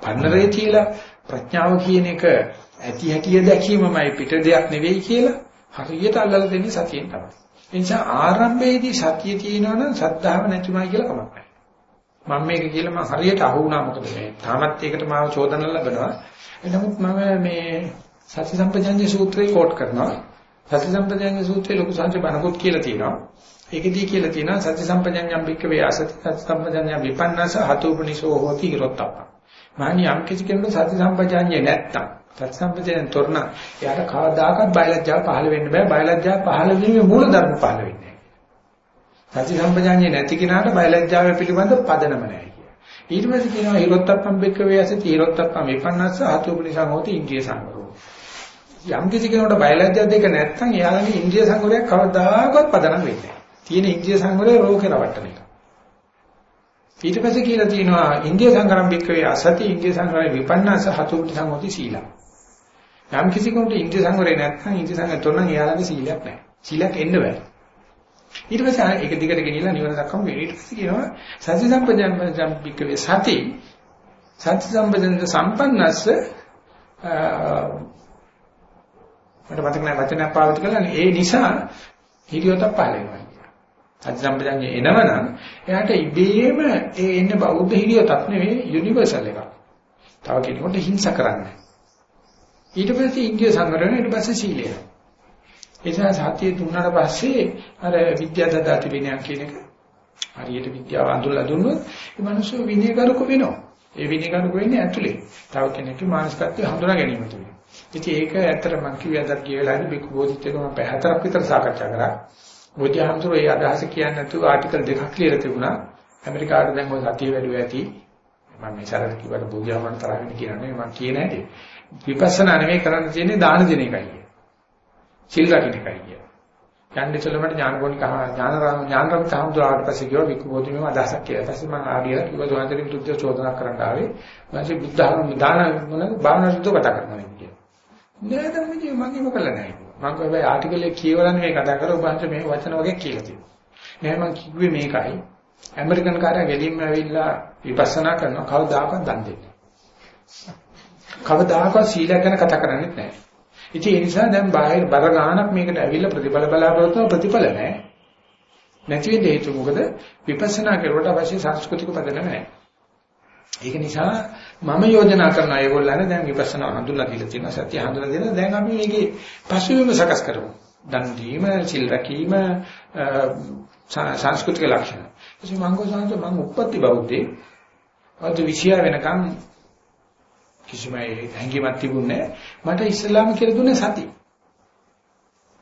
පන්නරේ තියලා ප්‍රඥාව කියන එක ඇති හැටිය දැකීමමයි පිට දෙයක් නෙවෙයි කියලා හරියට අල්ලලා දෙන්නේ සතියෙන් තමයි. ඒ නිසා ආරම්භයේදී සතිය තියෙනවනම් සද්ධාව නැතුණයි කියලා කමක් නැහැ. මම මේක කියලා මම හරියට අහු වුණා මොකද මේ තාමත් ඒකට මාව චෝදන ලැබෙනවා. නමුත් මම මේ සති සම්පජන්‍ය සූත්‍රය කෝට් කරනවා. සති සම්පජන්‍ය සූත්‍රයේ ලොකු සංජ බණකුත් කියලා තියෙනවා. ඒකෙදී කියලා තියෙනවා සති සම්පජන්‍යම් බික්කවේ ආසති සති සම්පජන්‍ය විපන්නස හතුපනිසෝ හෝති හිරොත්තප්ප. මානි යම් කිසි කෙනෙකුට සති සම්පජන්‍ය නැත්තම් සති සම්පජන්යෙන් තොරණ එයාට කවදාකවත් බයලජ්ජාව පහළ වෙන්න බෑ. බයලජ්ජාව පහළ වීමේ මූල ධර්ම පහළ වෙන්නේ නැහැ. සති සම්පජන්‍ය නැති කෙනාට බයලජ්ජාව පිළිබඳ පදනම නැහැ කිය. ඊට පස්සේ කියනවා හිරොත්තප්පම් බික්කවේ ආසති හිරොත්තප්පම් විපන්නස හතුපනිසං හෝති ඉන්ද්‍රිය සංවරෝ. යම් කිසි කෙනෙකුට බයලජ්ජා දෙක නැත්තම් එයාලගේ ඉන්ද්‍රිය සංවරයක් කවදාකවත් පදනම් වෙන්නේ නැහැ. තියෙන ඉන්ද්‍රිය සංවරය රෝගේ රවට්ටන එක. ඊට පස්සේ කියලා තියෙනවා ඉන්දිය සංගරම් බික්කවේ අසති ඉන්දිය සංගරේ විපන්නස හතුටි සංගෝති සීලා. යම් කිසි කෙනෙකුට ඉන්දිය සංගරේ නැත්නම් ඉන්දිය සංගර තොරණ එයාලගේ සීලයක් නැහැ. සීලයක් එන්න බෑ. ඊට පස්සේ ඒක දිගට ගෙනියලා නිවන දක්වම ඊට පස්සේ කියනවා සති සම්පජාන බික්කවේ සති සති සම්පජාන සම්පන්නස්ස මට මතක නැහැ වචනයක් පාවිච්චි කළා ඒ නිසා හිරියොතක් පහල වෙනවා. අධිසම්පදන්නේ එනවනම් එයාට ඉබේම ඒ එන්නේ බෞද්ධ හිරියටක් නෙවෙයි යුනිවර්සල් එකක්. තව කෙනෙකුට හිංසා කරන්නේ. ඊට පස්සේ ඉන්දිය සංවරණ ඊට පස්සේ සීලය. එසා සතිය දුන්නාට පස්සේ අර විද්‍යාදදාති විනයක් කියන එක හරියට විද්‍යාව අඳුල්ලා දුන්නොත් ඒ මිනිස්සු විනයගරුක වෙනවා. ඒ විනයගරුක වෙන්නේ ඇතුලේ. තව කෙනෙක්ගේ මානසිකත්වය හඳුනා ගැනීම තුළ. ඉතින් ඒක ඇත්තට මම කිව්වා අද ගිය වෙලාවේ බිකු බෝධිත් එක මම පැහැතරක් විතර සාකච්ඡා කරා. බුද්ධහමතුරු ඒ අදහස කියන්නේ නැතුව ආටිකල් දෙකක් ලියලා තිබුණා. ඇමරිකාවට දැන් ඔය සතිය වැඩිව ඇති. මම මේ සරල කිව්වට බුද්ධහමන් තරහ වෙන කියන්නේ මම කියන හැටි. විපස්සනා නෙමෙයි කරන්න තියෙන්නේ දාන දෙන එකයි. සිල් රකින්න එකයි කිය. යන්නේ චලමට ඥානගෝණික ඥානරාම ඥානරාම තහඳුරාට පස්සේ කිව්වා විකුබෝධි මේව අදහසක් කියලා. පස්සේ මම ආඩියලා කිව්වා දුහන්තරින් බුද්ධ චෝදනා කරන්න ආවේ. ඊපස්සේ බුද්ධහම දාන මොන භාවනා සුද්ධ කතා කරනවා කියන්නේ. නෑ දැන් මගේ මොකද නැහැ. මම කොහේ ආටිකල් එක කියවලා නෙමෙයි කතා කරා ඔබ අන්ට මේ වචන වගේ කියලා තියෙනවා. නෑ මම කිව්වේ මේකයි. ඇමරිකන් කාර්යය ගෙලින්ම ඇවිල්ලා විපස්සනා කරනවා කවදාකවත් දන් දෙන්නේ. කවදාකවත් සීලය ගැන කතා කරන්නේ නැහැ. ඉතින් ඒ නිසා දැන් බාහිර බර ගානක් මේකට ඇවිල්ලා ප්‍රතිඵල බලාපොරොත්තු ප්‍රතිඵල නැහැ. නැති වෙන්න හේතුව මොකද? විපස්සනා කරුවට අවශ්‍ය සංස්කෘතික පදනම නැහැ. ඒක නිසා මම යෝජනා කරන අයගොල්ලන් දැන් විපස්සනා හඳුනලා දීලා තියෙනවා සත්‍ය හඳුනලා දෙනවා දැන් අපි මේකේ පසුබිම සකස් කරමු. දන් දීම, සිල් රැකීම, සංස්කෘතික ලක්ෂණ. ඉතින් මම ගොසන්ත මම උපත්ති බෞද්ධේ. අද විෂය වෙනකම් කිසිම හැඟීමක් තිබුණේ මට ඉස්ලාම කියලා දුන්නේ සති.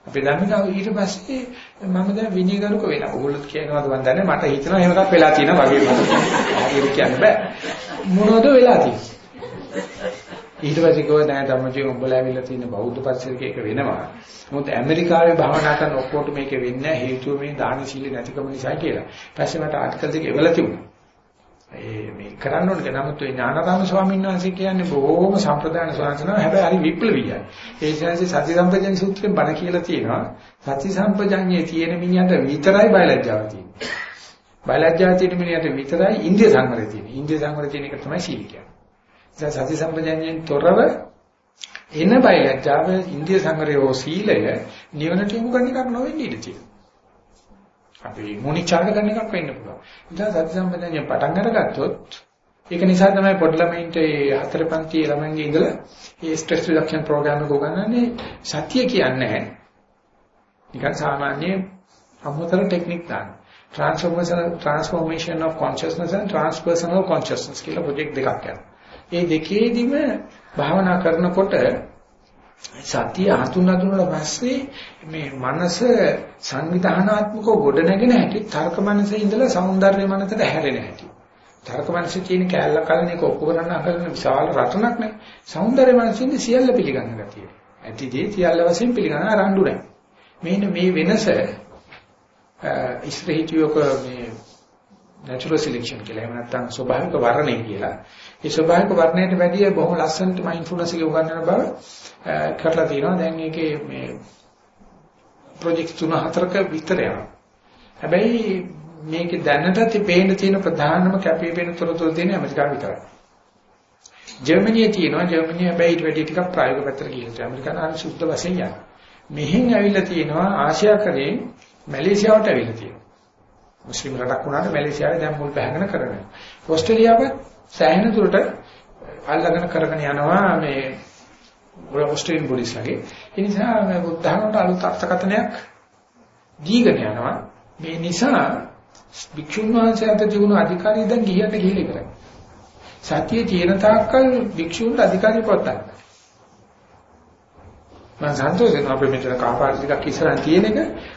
අපි ධර්මිකාව ඊට පස්සේ මම දැන් විනයගරුක වෙලා. ඕගොල්ලෝ කියනවාද මන් දන්නේ මට හිතනවා එහෙම එකක් වෙලා තියෙනවා වගේ මට. හරියට කියන්න බෑ. මොනවද වෙලා තියෙන්නේ? ඊට පස්සේ කිව්වා නෑ ධම්මජීව උඹලා ඇවිල්ලා තියෙන බෞද්ධ පරිසරයක වෙනවා. මොකද ඇමරිකාවේ භාවනා කරන ඔක්කොට මේක වෙන්නේ හේතුව මේ දාන සීල නැතිකම නිසා කියලා. ඊපස්සේ මට ආටිකල් දෙක එවලා තිබුණා. ඒ මේ කරන්න ඕනේ නමුත් ඒ ඥානරාම ස්වාමීන් වහන්සේ කියන්නේ බොහොම සම්ප්‍රදාන ස්වාමීන් හහැබැයි හරි විප්ලවීයයි. ඒ ශාස්ත්‍රයේ සති සම්පජඤ්ඤ සූත්‍රයෙන් බණ කියලා තියෙනවා. සති සම්පජඤ්ඤයේ තියෙන මිනිහට විතරයි බයලජ්ජාව තියෙන්නේ. බයලජ්ජාව තියෙන මිනිහට විතරයි ඉන්දිය සංවරය තියෙන්නේ. ඉන්දිය සංවරය තියෙන එක තමයි සීල කියන්නේ. සති සම්පජඤ්ඤයෙන් තොරව එන බයලජ්ජාව ඉන්දිය සංවරය හෝ සීලය නිවනට යොමු කරන එකක් නොවෙන්න ඉඩ තියෙනවා. අපි මොනිචාර කරන එකක් වෙන්න පුළුවන්. ඉතින් සති සම්පදන්නේ පටන් අරගත්තොත් ඒක නිසා තමයි පොඩි ළමයින්ට ඒ හතර පන්ති ළමයින්ගේ ඉඳලා මේ ස්ට්‍රෙස් රිඩක්ෂන් ප්‍රෝග්‍රෑම් එක උගන්වන්නේ සතිය කියන්නේ නිකන් සාමාන්‍ය අමුතර ටෙක්නික් දාන. transformation transformation of consciousness and transpersonal consciousness කියලා ප්‍රොජෙක්ට් දෙකක් යනවා. මේ දෙකේදීම භාවනා කරනකොට සතිය හතුන් හඳුනලා පස්සේ මේ මනස සංවිධානාත්මකව ගොඩනගෙන හැටි තර්ක මනසේ ඉඳලා సౌందර්ය මනසට හැරෙන හැටි. තර්ක මනසේ තියෙන කැලල කලන එක ඔක්කොරණ අකරන විශාල රටනක් නේ. సౌందර්ය මනසින් සියල්ල පිළිගන්න ගැතියි. ඇති දේ සියල්ල වශයෙන් පිළිගන්න ආරණ්ඩු නැහැ. මේන මේ වෙනස ඉස්රහිතියක මේ natural selection කියලා එහෙම නැත්නම් ස්වභාවික වර්ණය කියලා. ඒ ස්වභාවික වර්ණයට වැඩිය බොහොම ලස්සනට mindfulness එක උගන්වන බව කරලා තියෙනවා. දැන් ඒකේ මේ ප්‍රොජෙක්ට් තුන හතරක විතර යනවා. හැබැයි මේක දැනට තිබේන තියෙන ප්‍රධානම කැපී පෙනෙන තොරතුරු තියෙන ඇමරිකාව විතරයි. ජර්මනියේ තියෙනවා ජර්මනිය හැබැයි ඊට වැඩි ටිකක් ප්‍රායෝගික පැත්තට ගිහින් තියෙනවා. ඇමරිකාව සුද්ධ වශයෙන් යනවා. මෙහෙන් ඇවිල්ලා තියෙනවා ආසියාකරේ මැලේසියාවට ඇවිල්ලා තියෙනවා. මුස්ලිම් රටක් වුණාට මැලේසියාවේ දැන් මුල් බහගෙන කරනවා. ඕස්ට්‍රේලියාවත් සෑහෙන දුරට අල්ලගෙන කරගෙන යනවා මේ ඕස්ට්‍රේලියානු පොලිස්ලගේ. ඒ නිසා මේ බුද්ධ ධර්මයට අලුත් අර්ථකථනයක් දීගෙන යනවා. මේ නිසා භික්ෂුන් වහන්සේට තිබුණු අධිකාරිය දැන් ගිහියට ගිහිලි කරා. සතියේ තියෙන තාක්කල් භික්ෂුන්ට අධිකාරිය පොත්තක්. මම සන්තෝෂයෙන් අපේ මෙතන කාපාර ටිකක් ඉස්සරහින් තියෙන එක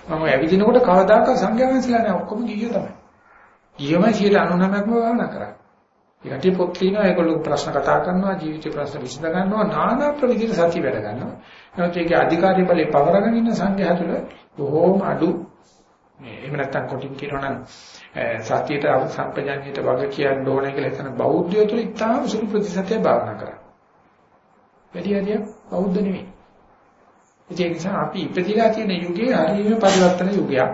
මම ඇවිදිනකොට කවදාකවත් සංඝයා වහන්සේලා නෑ ඔක්කොම ගිහියෝ තමයි. ගියම 99%ක්ම භාවනා කරා. ඊට පොත් තියෙනවා ඒගොල්ලෝ ප්‍රශ්න කතා කරනවා ජීවිත ප්‍රශ්න විසඳ ගන්නවා নানা ප්‍රවිධිත සත්‍ය වැඩ ගන්නවා. නමුත් ඒකේ අධිකාරී බලේ පවරගෙන ඉන්න සංඝයා තුළ බොහෝම අඩු මේ එහෙම නැත්තම් කොටින් කියනවා නම් සත්‍යයට සම්පජාඤ්ඤයට වග කියන්න ඕනේ කියලා හිතන බෞද්ධයෝ තුළ ඉතාම සුළු ප්‍රතිශතය භාවනා කරා. වැඩි හරියක් බෞද්ධ නෙවෙයි. ඒ නිසා අපි ඉපදිලා තියෙන යුගයේ හරියම පරිවර්තන යුගයක්.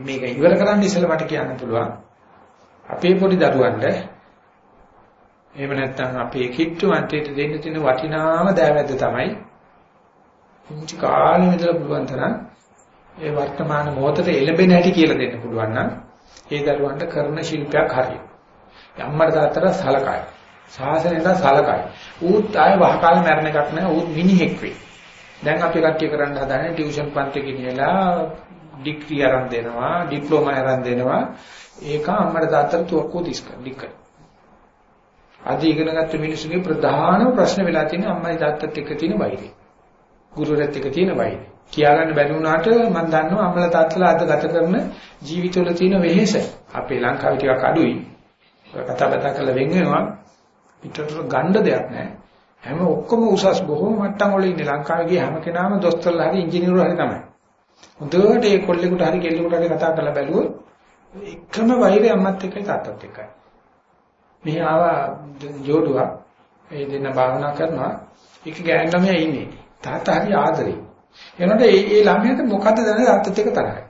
මේක ඉවර කරන්න ඉස්සෙල්ලා මට කියන්න පුළුවන්. අපේ පොඩි දරුවන්ට එහෙම නැත්නම් අපේ කිට්ටුවන්ට දෙන්න තියෙන වටිනාම දෑවැද්ද තමයි පුංචි කාලේ ඉඳලා පුළුවන් තරම් ඒ වර්තමාන මොහොතේ එළඹෙන හැටි කියලා දෙන්න පුළුවන් නම් ඒ දරුවන්ට කරන ශිල්පයක් හරියි. අම්මට තාත්තට සලකයි. සාසනෙට සලකයි. ඌත් ආය වහකාල මැරණ එකක් නෑ ඌත් මිනිහෙක් වෙයි. දැන් අපි කට්ටිය කරන්න හදන්නේ ටියුෂන් පන්ති ගෙනියලා ඩිග්‍රී අරන් දෙනවා, ඩිප්ලෝමා අරන් දෙනවා. ඒක අම්මට තාත්තට තුවක්කුව දිස්ක. අද ඉගෙනගත්ත මිනිස්සුගේ ප්‍රධානම ප්‍රශ්න වෙලා තියෙන්නේ අම්මයි තාත්තත් එක්ක තියෙන වෛරය. ගුරුවරයෙක් එක්ක තියෙන වෛරය. කියාගන්න බැරි වුණාට මම දන්නවා අම්මලා තාත්තලා අද ගත කරන ජීවිතවල තියෙන වෙහෙස. අපේ ලංකාවේ ටිකක් අඩුයි. කතා බතා කරලා වෙන් වෙනවා. පිටතට ගන්න දෙයක් නැහැ. හැම ඔක්කොම උසස් බොහෝ මට්ටම් වල ඉන්නේ ලංකාවේ ගිය හැම කෙනාම දොස්තරලා හරි ඉංජිනේරු හරි තමයි. හොඳට ඒ කොල්ලෙකුට හරි කෙල්ලෙකුට හරි කතා කරලා බැලුවොත් එකම වෛරය අම්මත් එක්කයි තාත්තත් එක්කයි. මෙහි ආවා ජෝඩුවක් ඒ දෙන්න භාවනා කරනවා. එක ගෑන් ළමයා ඉන්නේ. තාත්තා හරි ආදරේ. එනකොට ඒ ඒ ළමයාට මොකද්ද දැනන්නේ තාත්තත් එක්ක තරහයි.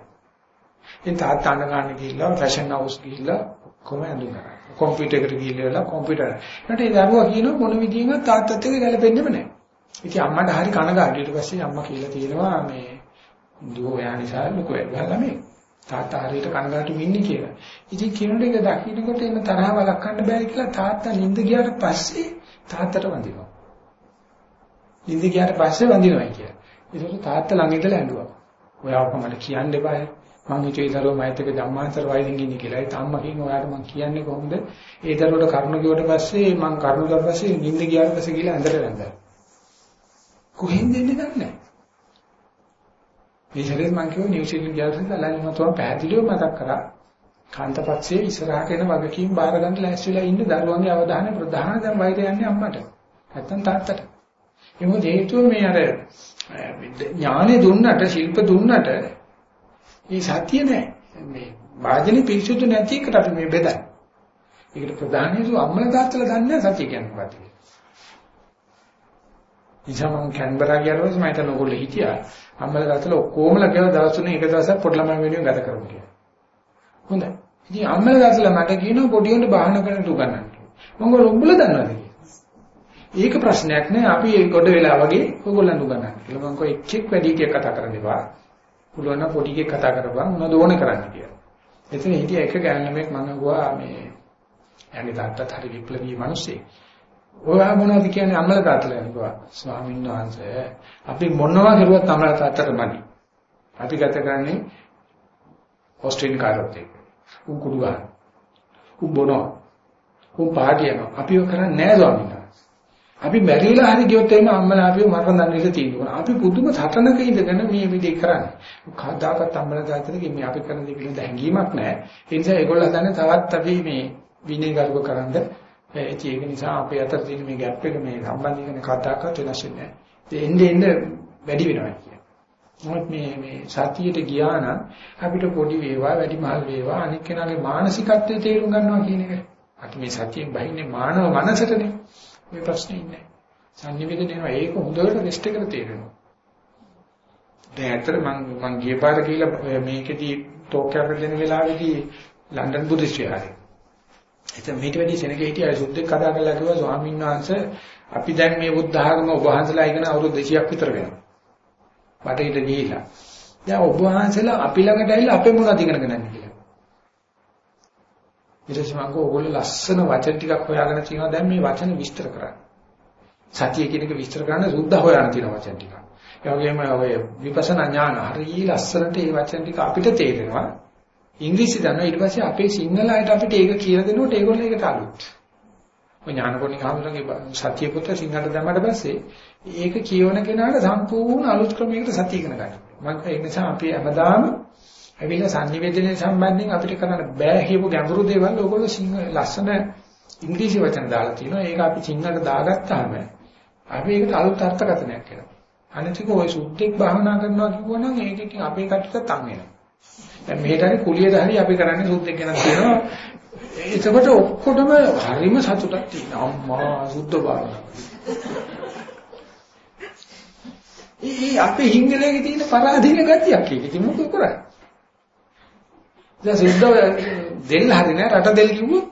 ඉතින් තාත්තා අඬ ගන්න ගිහිල්ලා ෆැෂන් හවුස් ගිහිල්ලා කොහොම ඇඳුනා. කම්පියුටර් එකට ගිහිල්ලා කම්පියුටර්. ඊට ඒ දරුවා කියන මොන විදියෙන්වත් තාත්තත් එක්ක ගැලපෙන්නෙම නැහැ. ඉතින් අම්මට හරි කනගාටුයි. ඊට පස්සේ අම්මා කියලා තියෙනවා මේ දුව යා නිසා ලොකු වෙලා මේ තාත්තා හරියට කනගාටු වෙන්නේ කියලා. ඉතින් කිනුට එක දකින්නකොට එන්න තරහ වළක්වන්න බෑ කියලා තාත්තා නිින්ද ගියාට පස්සේ තාත්තට වඳිනවා. නිින්ද ගියාට පස්සේ වඳිනවා කියලා. ඒකට තාත්තා ළඟ ඉඳලා ඇඬුවා. ඔයාව මට කියන්න එපා. මං හිතුවේ දරුවා මයිත් එක ධම්මාන්තර වයින් ඉන්නේ කියලා. ඒ තාම්මා කින් ඔයාට මං කියන්නේ කොහොමද? ඒ දරුවට කරුණ කිව්වට පස්සේ මං කරුණ කිව්වට පස්සේ නිින්ද ගියාට පස්සේ ගිහලා ඇඳට වැන්දා. කොහෙන්ද එන්නේ දන්නේ නැහැ. මේ සැරේ මම කිව්වා නිව්සීලන්ත ගියාට අලන් මතුවා පැහැදිලිව මතක් කරා කාන්තපක්ෂයේ ඉස්සරහට එන වගකීම් බාර ගන්න ලෑස්තිලා ඉන්න දරුවන්ගේ අවධානය ප්‍රධාන දැන් වෛරය යන්නේ අම්මට නැත්තම් තාත්තට ඒ මොකද හේතුව මේ අර ඥානෙ දුන්නට ශිල්ප දුන්නට මේ සතිය නැහැ මේ වාජනේ පිරිසුදු නැති එකට අපි මේ බෙදන්නේ ඒකට ප්‍රධාන හේතුව අම්මලා තාත්තලා දන්නේ සතිය කියන්නේ මොකක්ද නිසා මම කැන්බරා ගියාට පස්සේ මම හිතන ඕගොල්ලෝ හිටියා අම්මලා තාත්තලා ඔක්කොමලා කියලා දවස් තුනේ එක දවසක් පොඩි ළමයි වෙනුවෙන් ගත කරමු කියලා. හොඳයි. ඉතින් අම්මලා තාත්තලා මට කියනවා පොඩි උන්ට බාහන කරන්න උගන්නන්න. මම ගොල්ලෝ උඹලා දන්නවද ඒක ප්‍රශ්නයක් නෑ අපි ඒ කොට වෙලා වගේ ඕගොල්ලන් උගන්නන්න කියලා. මම කෝ එක්ෙක් වැඩි කියක් කතා කරන්න එපා. පුළුවන් නම් පොඩි එකක් කතා කරපන් මොනවද ඕන කරන්න කියලා. එතන හිටිය එක ගෑනු ළමෙක් මම ගුවා මේ යන්නේ තාත්තත් හරි විප්ලවීය මිනිස්සෙක්. ඔයා මොනවද කියන්නේ අම්මලා තාත්තලා කියනවා ස්වාමීන් වහන්සේ අපි මොනවා කරුවත් අම්මලා තාත්තට මදි. අපි ගත කරන්නේ ඕස්ට්‍රේලියානු කාර්යොත් එක්ක. උන් කුඩු ගන්න. උන් බොනවා. උන් පාටියනවා. අපි ඔය කරන්නේ නැහැ ස්වාමීන් වහන්සේ. අපි මැරිලා හරි ගියොත් එහෙම අම්මලා අපිව මරණ දඬුවම තියෙනවා. අපි පුදුම සටනක ඉඳගෙන මේ විදිහ කරන්නේ. කවදාකවත් අම්මලා දාතනකින් මේ අපි කරන දේ පිළිබඳ හැඟීමක් නැහැ. ඒ නිසා ඒගොල්ලෝ හදන්නේ තවත් අපි මේ විනය ගරුක කරන්න. ඒක නිසා අපේ අතර තියෙන මේ ગેප් එක මේ සම්බන්ධීකරණ කතාවකට වෙනස් වෙන්නේ නැහැ. ඒ එන්නේ එන්නේ වැඩි වෙනවා කියන්නේ. මොකද මේ මේ සතියට ගියා නම් අපිට පොඩි වේවා වැඩි මහල් වේවා අනික් කෙනාගේ මානසිකත්වයේ තේරුම් ගන්නවා කියන එක. අපි මේ සතියෙන් බහින්නේ මානව මනසටනේ. මේ ප්‍රශ්නේ ඉන්නේ. සංනිවේදනය වෙනවා ඒක හොඳට රෙස්ට් එකට තේරෙනවා. දැන් ඇත්තට මම මම ගිය පාර කියලා මේකෙදි ටෝක් එකක් දෙන වෙලාවේදී ලන්ඩන් බුද්දිස්ට් විහාරේ. එතන මේට වැඩි සෙනගේ හිටියා සුද්දෙක් කතා කරලා කිව්වා ස්වාමීන් වහන්සේ අපි දැන් මේ බුද්ධ ආගම ඔබ වහන්සේලා ඉගෙන අවුරුදු 200ක් විතර වෙනවා. බටහිර ගිහිලා. දැන් ඔබ වහන්සේලා අපි ළඟට ඇවිල්ලා අපේ මොනවද ඉගෙනගෙන යන්නේ කියලා. ඊට පස්සේ මම ඕගොල්ලෝ ලස්සන වචන ටිකක් හොයාගෙන තියෙනවා දැන් මේ වචන විස්තර කරන්න. සතිය කියන එක විස්තර කරන්න සුද්ධ හොයාගෙන තියෙන වචන ටික. ඒ වගේම ඔය විපස්සනා ඥාන හරිය ලස්සනට මේ වචන ටික අපිට තේරෙනවා. ඉංග්‍රීසි දන්නවා ඊට පස්සේ අපේ සිංහල අයට අපිට ඒක කියලා දෙනකොට ඒගොල්ලෝ ඒකට අලුත්. ඔය ඥානකොණි කාමරගේ සතිය පුත්‍ර සිංහලට දැම්මට පස්සේ ඒක කියවන කෙනාට සම්පූර්ණ අලුත් ක්‍රමයකට සතිය ඉගෙන ගන්නවා. මම ඒ නිසා අපි හැමදාම ඇවිල්ලා sannivedanaye සම්බන්ධයෙන් අපිට කරන්න බෑ කියපු ගැඹුරු දේවල් ඕගොල්ලෝ සිංහල ලස්සන ඉංග්‍රීසි වචන දාලා තිනවා. ඒක අපි සිංහලට දාගත්තාම අපි ඒකට අලුත් අර්ථකථනයක් කරනවා. අනිතික ඔය සුද්ධෙක් භාවනා කරනවා කිව්වනම් ඒකකින් අපේ කටට තන් වෙනවා. දැන් මෙහෙට හරි කුලියට හරි අපි කරන්නේ සුද්ධෙක් ගැන කියනවා. එතකොට ඔක්කොටම හරිම සතුටක් තියෙනවා. අම්මා සුද්ධ භාවනා. ඒ අපේ හිංගලයේ තියෙන පරාධීන ගතියක් ඒක ඉතින් මොකද කරන්නේ? දැන් සුද්ධ දෙල් හරිනේ රට දෙල් කිව්වොත්.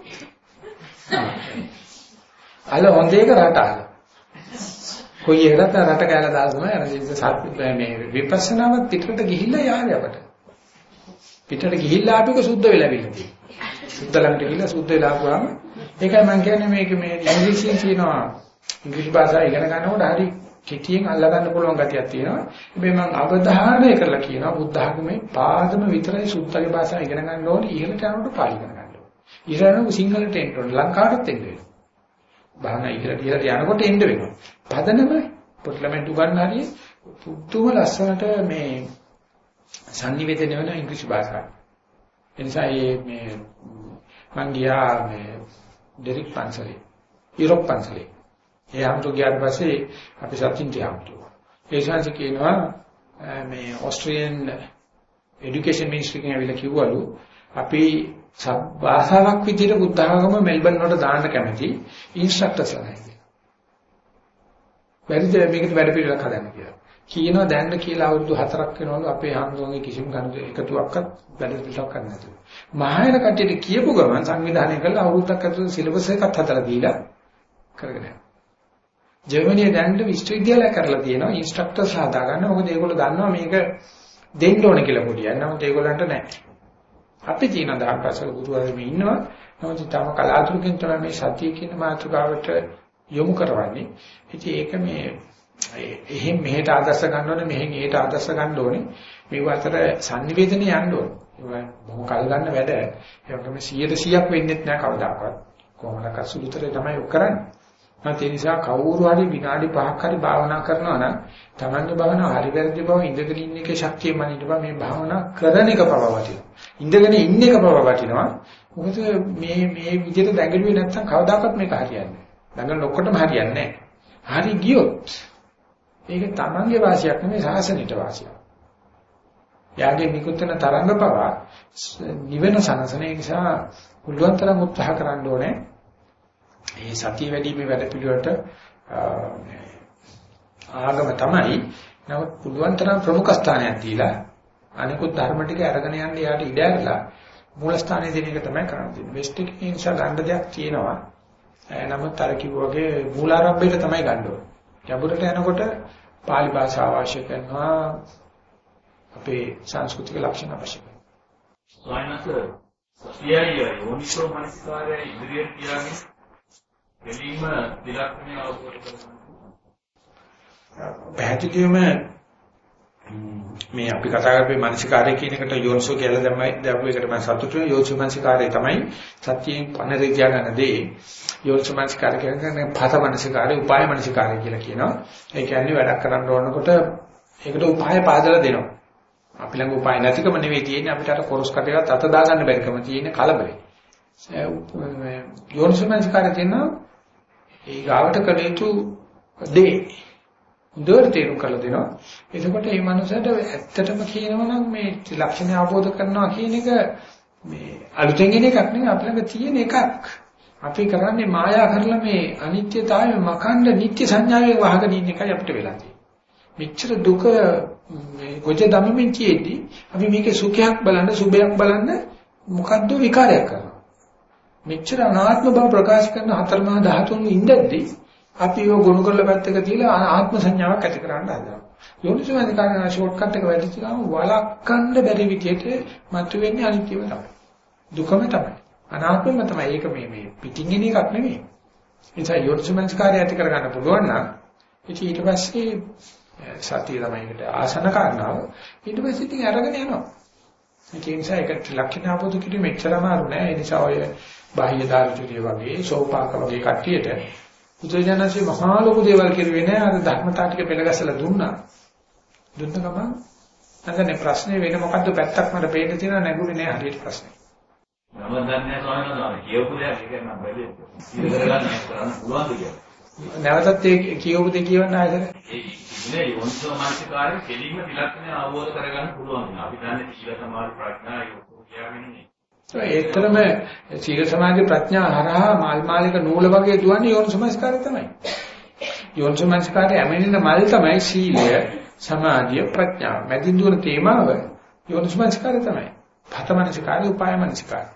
අල හොඳ එක රට අල. කොයි එකකට රට කැල දාලා තමයි අර සත්‍ය මේ විපස්සනාවත් පිටරට ගිහිල්ලා යාවේ අපට. පිටරට ගිහිල්ලා අපික සුද්ධ වෙලා විල්ලදී සුද්ධ ළඟට ගිහිල්ලා සුද්ධ වෙලා ආවම ඒකයි මම කියන්නේ මේක මේ ඉංග්‍රීසියෙන් කියනවා. ඉංග්‍රීසි භාෂාව ඉගෙන ගන්නකොට හරි කෙටියෙන් අල්ලා ගන්න පුළුවන් ගතියක් තියෙනවා. හැබැයි මම අවධානය කරලා කියනවා බුද්ධ ආගමේ පාදම විතරයි සුත්තගේ භාෂාව ඉගෙන ගන්න ඕනේ ඉහළට යනකොට පාලි ඉගෙන ගන්න ඕනේ. ඉරණ සිංහලට එන්න ඕනේ ලංකාවටත් එන්න වෙනවා. භාවනා ඉහළට ඉහළට යනකොට එන්න වෙනවා. පදනම පොත්ලමෙන්ට් උගන්න හරිය පුදුම ලස්සනට මේ sannivedana වෙන ඉංග්‍රීසි භාෂාව. එනිසා මේ මං ගියා මේ ඩෙරික් පන්සලේ යුරෝප් පන්සලේ ඒ හම්තු ගියාට පස්සේ අපි සත්‍යින්ට හම්තු. ඒ ශාන්ති කියනවා මේ ඕස්ට්‍රේලියානු এডুকেෂන් මිනිස්ට්‍රි කෙනෙක් ඇවිල්ලා කිව්වලු අපි භාෂාවක් විදිහට බුද්ධ ආගම මෙල්බන් වලට දාන්න කැමති ඉන්ස්ට්‍රක්ටර්ස් ලා කියලා. බැරිද මේකට වැඩ පිළිවෙලක් හදන්න කියලා. කියනවා දැන්න කියලා අවුරුදු 4ක් වෙනවලු අපේ හම්තුන්ගේ කිසිම කණුද එකතුවක්වත් වැඩ පිළිවෙලක් කරන්නේ නැතුව. මහායන කට්ටියට කියපු ගමන් සංවිධානය කළා අවුරුද්දක් ඇතුළත සිලබස් එකක් හදලා දීලා කරගෙන යනවා. ජර්මනිය දැනට විශ්වවිද්‍යාලය කරලා තියෙනවා ඉන්ස්ට්‍රක්ටර්ස් හදාගන්න. මොකද ඒගොල්ලෝ දන්නවා මේක දෙන්න ඕන කියලා පොඩියක්. නමුත් ඒගොල්ලන්ට නැහැ. අපි තියෙන දායකසල ගුරුවරු මේ ඉන්නවා. නමුත් තම කලාතුරකින් තමයි මේ සතිය කියන මාතෘකාවට යොමු කරවන්නේ. ඉතින් ඒක මේ එහෙන් මෙහෙට ආදර්ශ ගන්න ඕනේ මෙහෙන් එහෙට ආදර්ශ ගන්න ඕනේ. මේව අතර sannivedana යන්න ඕනේ. ඒක බොහොම කල් ගන්න වැඩ. ඒ වගේම 100%ක් වෙන්නේ නැහැ කවදාකවත්. කොහොමද කසුලුතරේ තමයි ඔක් කරන්නේ. ඒ නිසා කවුරු හරි විනාඩි 5ක් හරි භාවනා කරනවා නම් තමන්ගේ භාවනාව හරි වැරදි බව ඉඳගෙන ඉන්න එකේ ශක්තිය මනින්න බා මේ භාවනා කරන එක පව වටිනවා. ඉඳගෙන ඉන්න එක පව වටිනවා. මොකද මේ මේ විදිහට දැඟලුවේ නැත්නම් කවදාකවත් මේක හරියන්නේ නැහැ. දැඟලන ඔක්කොටම හරියන්නේ නැහැ. හරි ගියොත් ඒක තමන්ගේ වාසියක් නෙමෙයි සාසනෙට වාසියක්. යාගේ නිකුත්න තරංග පවා නිවෙන සනසන නිසා පුළුවන් තරම් උත්සාහ කරන්න ඕනේ. මේ සතිය වැඩිීමේ වැඩ පිළිවෙලට ආගම තමයි. නමුත් පුළුවන් තරම් ප්‍රමුඛ ස්ථානයක් දීලා අනිකුත් ධර්ම ටික අරගෙන යන්න යාට ඉඩ ඇරලා මූල ස්ථානයේ දෙන එක තමයි කරන්නේ. වෙස්ට් එකේ නිසා ගන්න දෙයක් තියෙනවා. නමුත් අර කිව්වාගේ මූලාරම්භයට තමයි ගන්න ඕනේ. ගැඹුරට යනකොට pāli භාෂාව අවශ්‍ය කරනවා අපේ සංස්කෘතික ලක්ෂණ අවශ්‍ය කරනවා.
ස්වයංස සතියයි යෝනිසෝ මනස්කාරය ඉදිරියට කියන්නේ දෙලීම දිලක්ෂණය අවබෝධ කරගන්න.
පැහැදිලිවම මේ අපි කතා කරපේ මානසිකාරය කියන එකට යෝනිසෝ කියලා දැම්මයි දැම්පු එකට මම සතුටු වෙන යෝනිසෝ මානසිකාරය තමයි සත්‍යයෙන් පනරේ තියාගන්න දේ. යෝනිසෝ මානසිකාරය කියන්නේ පත මානසිකාරය උපාය මානසිකාරය කියලා කියනවා. ඒ කියන්නේ වැඩක් කරන්න ඕනකොට ඒකට උපාය පාදලා දෙනවා. අපි ළඟ උපාය නැතිකම නෙවෙයි තියෙන්නේ. අපිට අර කොරස් කටේවත් අත දාගන්න බැරිකම තියෙන කලබලේ. යෝනිසෝ මානසිකාරය කියනවා ඒ ගාවට කළ යුතු දේ හොඳට තේරුම් කරලා දෙනවා. එතකොට මේ මනුස්සයාට ඇත්තටම කියනවා නම් මේ ලක්ෂණ අවබෝධ කරනවා කියන එක මේ අලුතෙන් එන එකක් නෙවෙයි අපේ ළඟ තියෙන එකක්. අපි කරන්නේ මායා කරලා මේ අනිත්‍යතාවය මකන්න නිත්‍ය සංඥාවෙන් වහගෙන ඉන්න එකයි අපිට වෙලා තියෙන්නේ. මෙච්චර දුක මේ ගොජ දමමින් කියෙද්දි අපි මේකේ සුඛයක් බලන්න සුභයක් බලන්න මොකද්ද විකාරයක් කරනවා. මෙච්චර අනාත්ම බව ප්‍රකාශ කරන හතරමහා ධාතුන් ඉඳද්දී අපි ඒව ගොනු කරලා පැත්තක තියලා ආත්ම සංඥාවක් ඇති කරන්න හදනවා. යෝනිසමනිකාරණ ෂෝට් කට් එක වැඩිච්ච ගමන් වලක්වන්න බැරි විදියට මතුවෙන්නේ අනිත්‍යම තමයි. දුකම තමයි. අනාත්මම තමයි. ඒක මේ මේ පිටින් එන එකක් නෙමෙයි. ඒ නිසා යෝනිසමනිකාරය ඇති කරගන්න පුළුවන් නම් ඉතින් ඊට පස්සේ සතිය තමයි ඒකට ආසන කාරණාව. ඊට පස්සේ ඉතින් අරගෙන යනවා. ඒ නිසා ඒක ලක්ෂණ ආපෝතු කිරීම එච්චරම අරු නෑ. ඒ නිසා ඔය බාහ්‍ය දාර්ශනිකය වගේ සෝපාක වගේ කට්ටියට බුදුජානසී මහා ලොකු දේවල් කෙරුවේ නෑ අර ධර්මතා ටික පෙළගස්සලා දුන්නා. දුන්න ගමන් නැත්නම් ප්‍රශ්නේ වෙන මොකද්ද පැත්තක් මට පේන්න තියෙනවා නැගුනේ නෑ හරියට ප්‍රශ්නේ.
මම දන්නේ ස්වාමීන් වහන්සේ කියවපු දෙයක් ඒක නම් බැලුවේ. ඉතින් කරගන්න කරන්න පුළුවන්ද කියලා.
නැවතත් ඒ කියවපු දෙය කියවන්න ආයතන.
ඒ ඉන්නේ යොන්සෝ මානසිකාරය කෙලින්ම විලක්ෂණය අවබෝධ කරගන්න පුළුවන්. අපි දන්නේ සීල සමාධි ප්‍රඥා යොක්කෝ කියන්නේ
ඒතරම සීල සමාධි ප්‍රඥා හරහා මල් මාලික නූල වගේ දුවන්නේ යෝනිසමස්කාරය තමයි. යෝනිසමස්කාරය ඇමෙන්න මල් තමයි සීලය, සමාධිය, ප්‍රඥා. මැදින් දුවන තේමාව යෝනිසමස්කාරය තමයි. පතමනසිකාරය, උපායමනසිකාරය.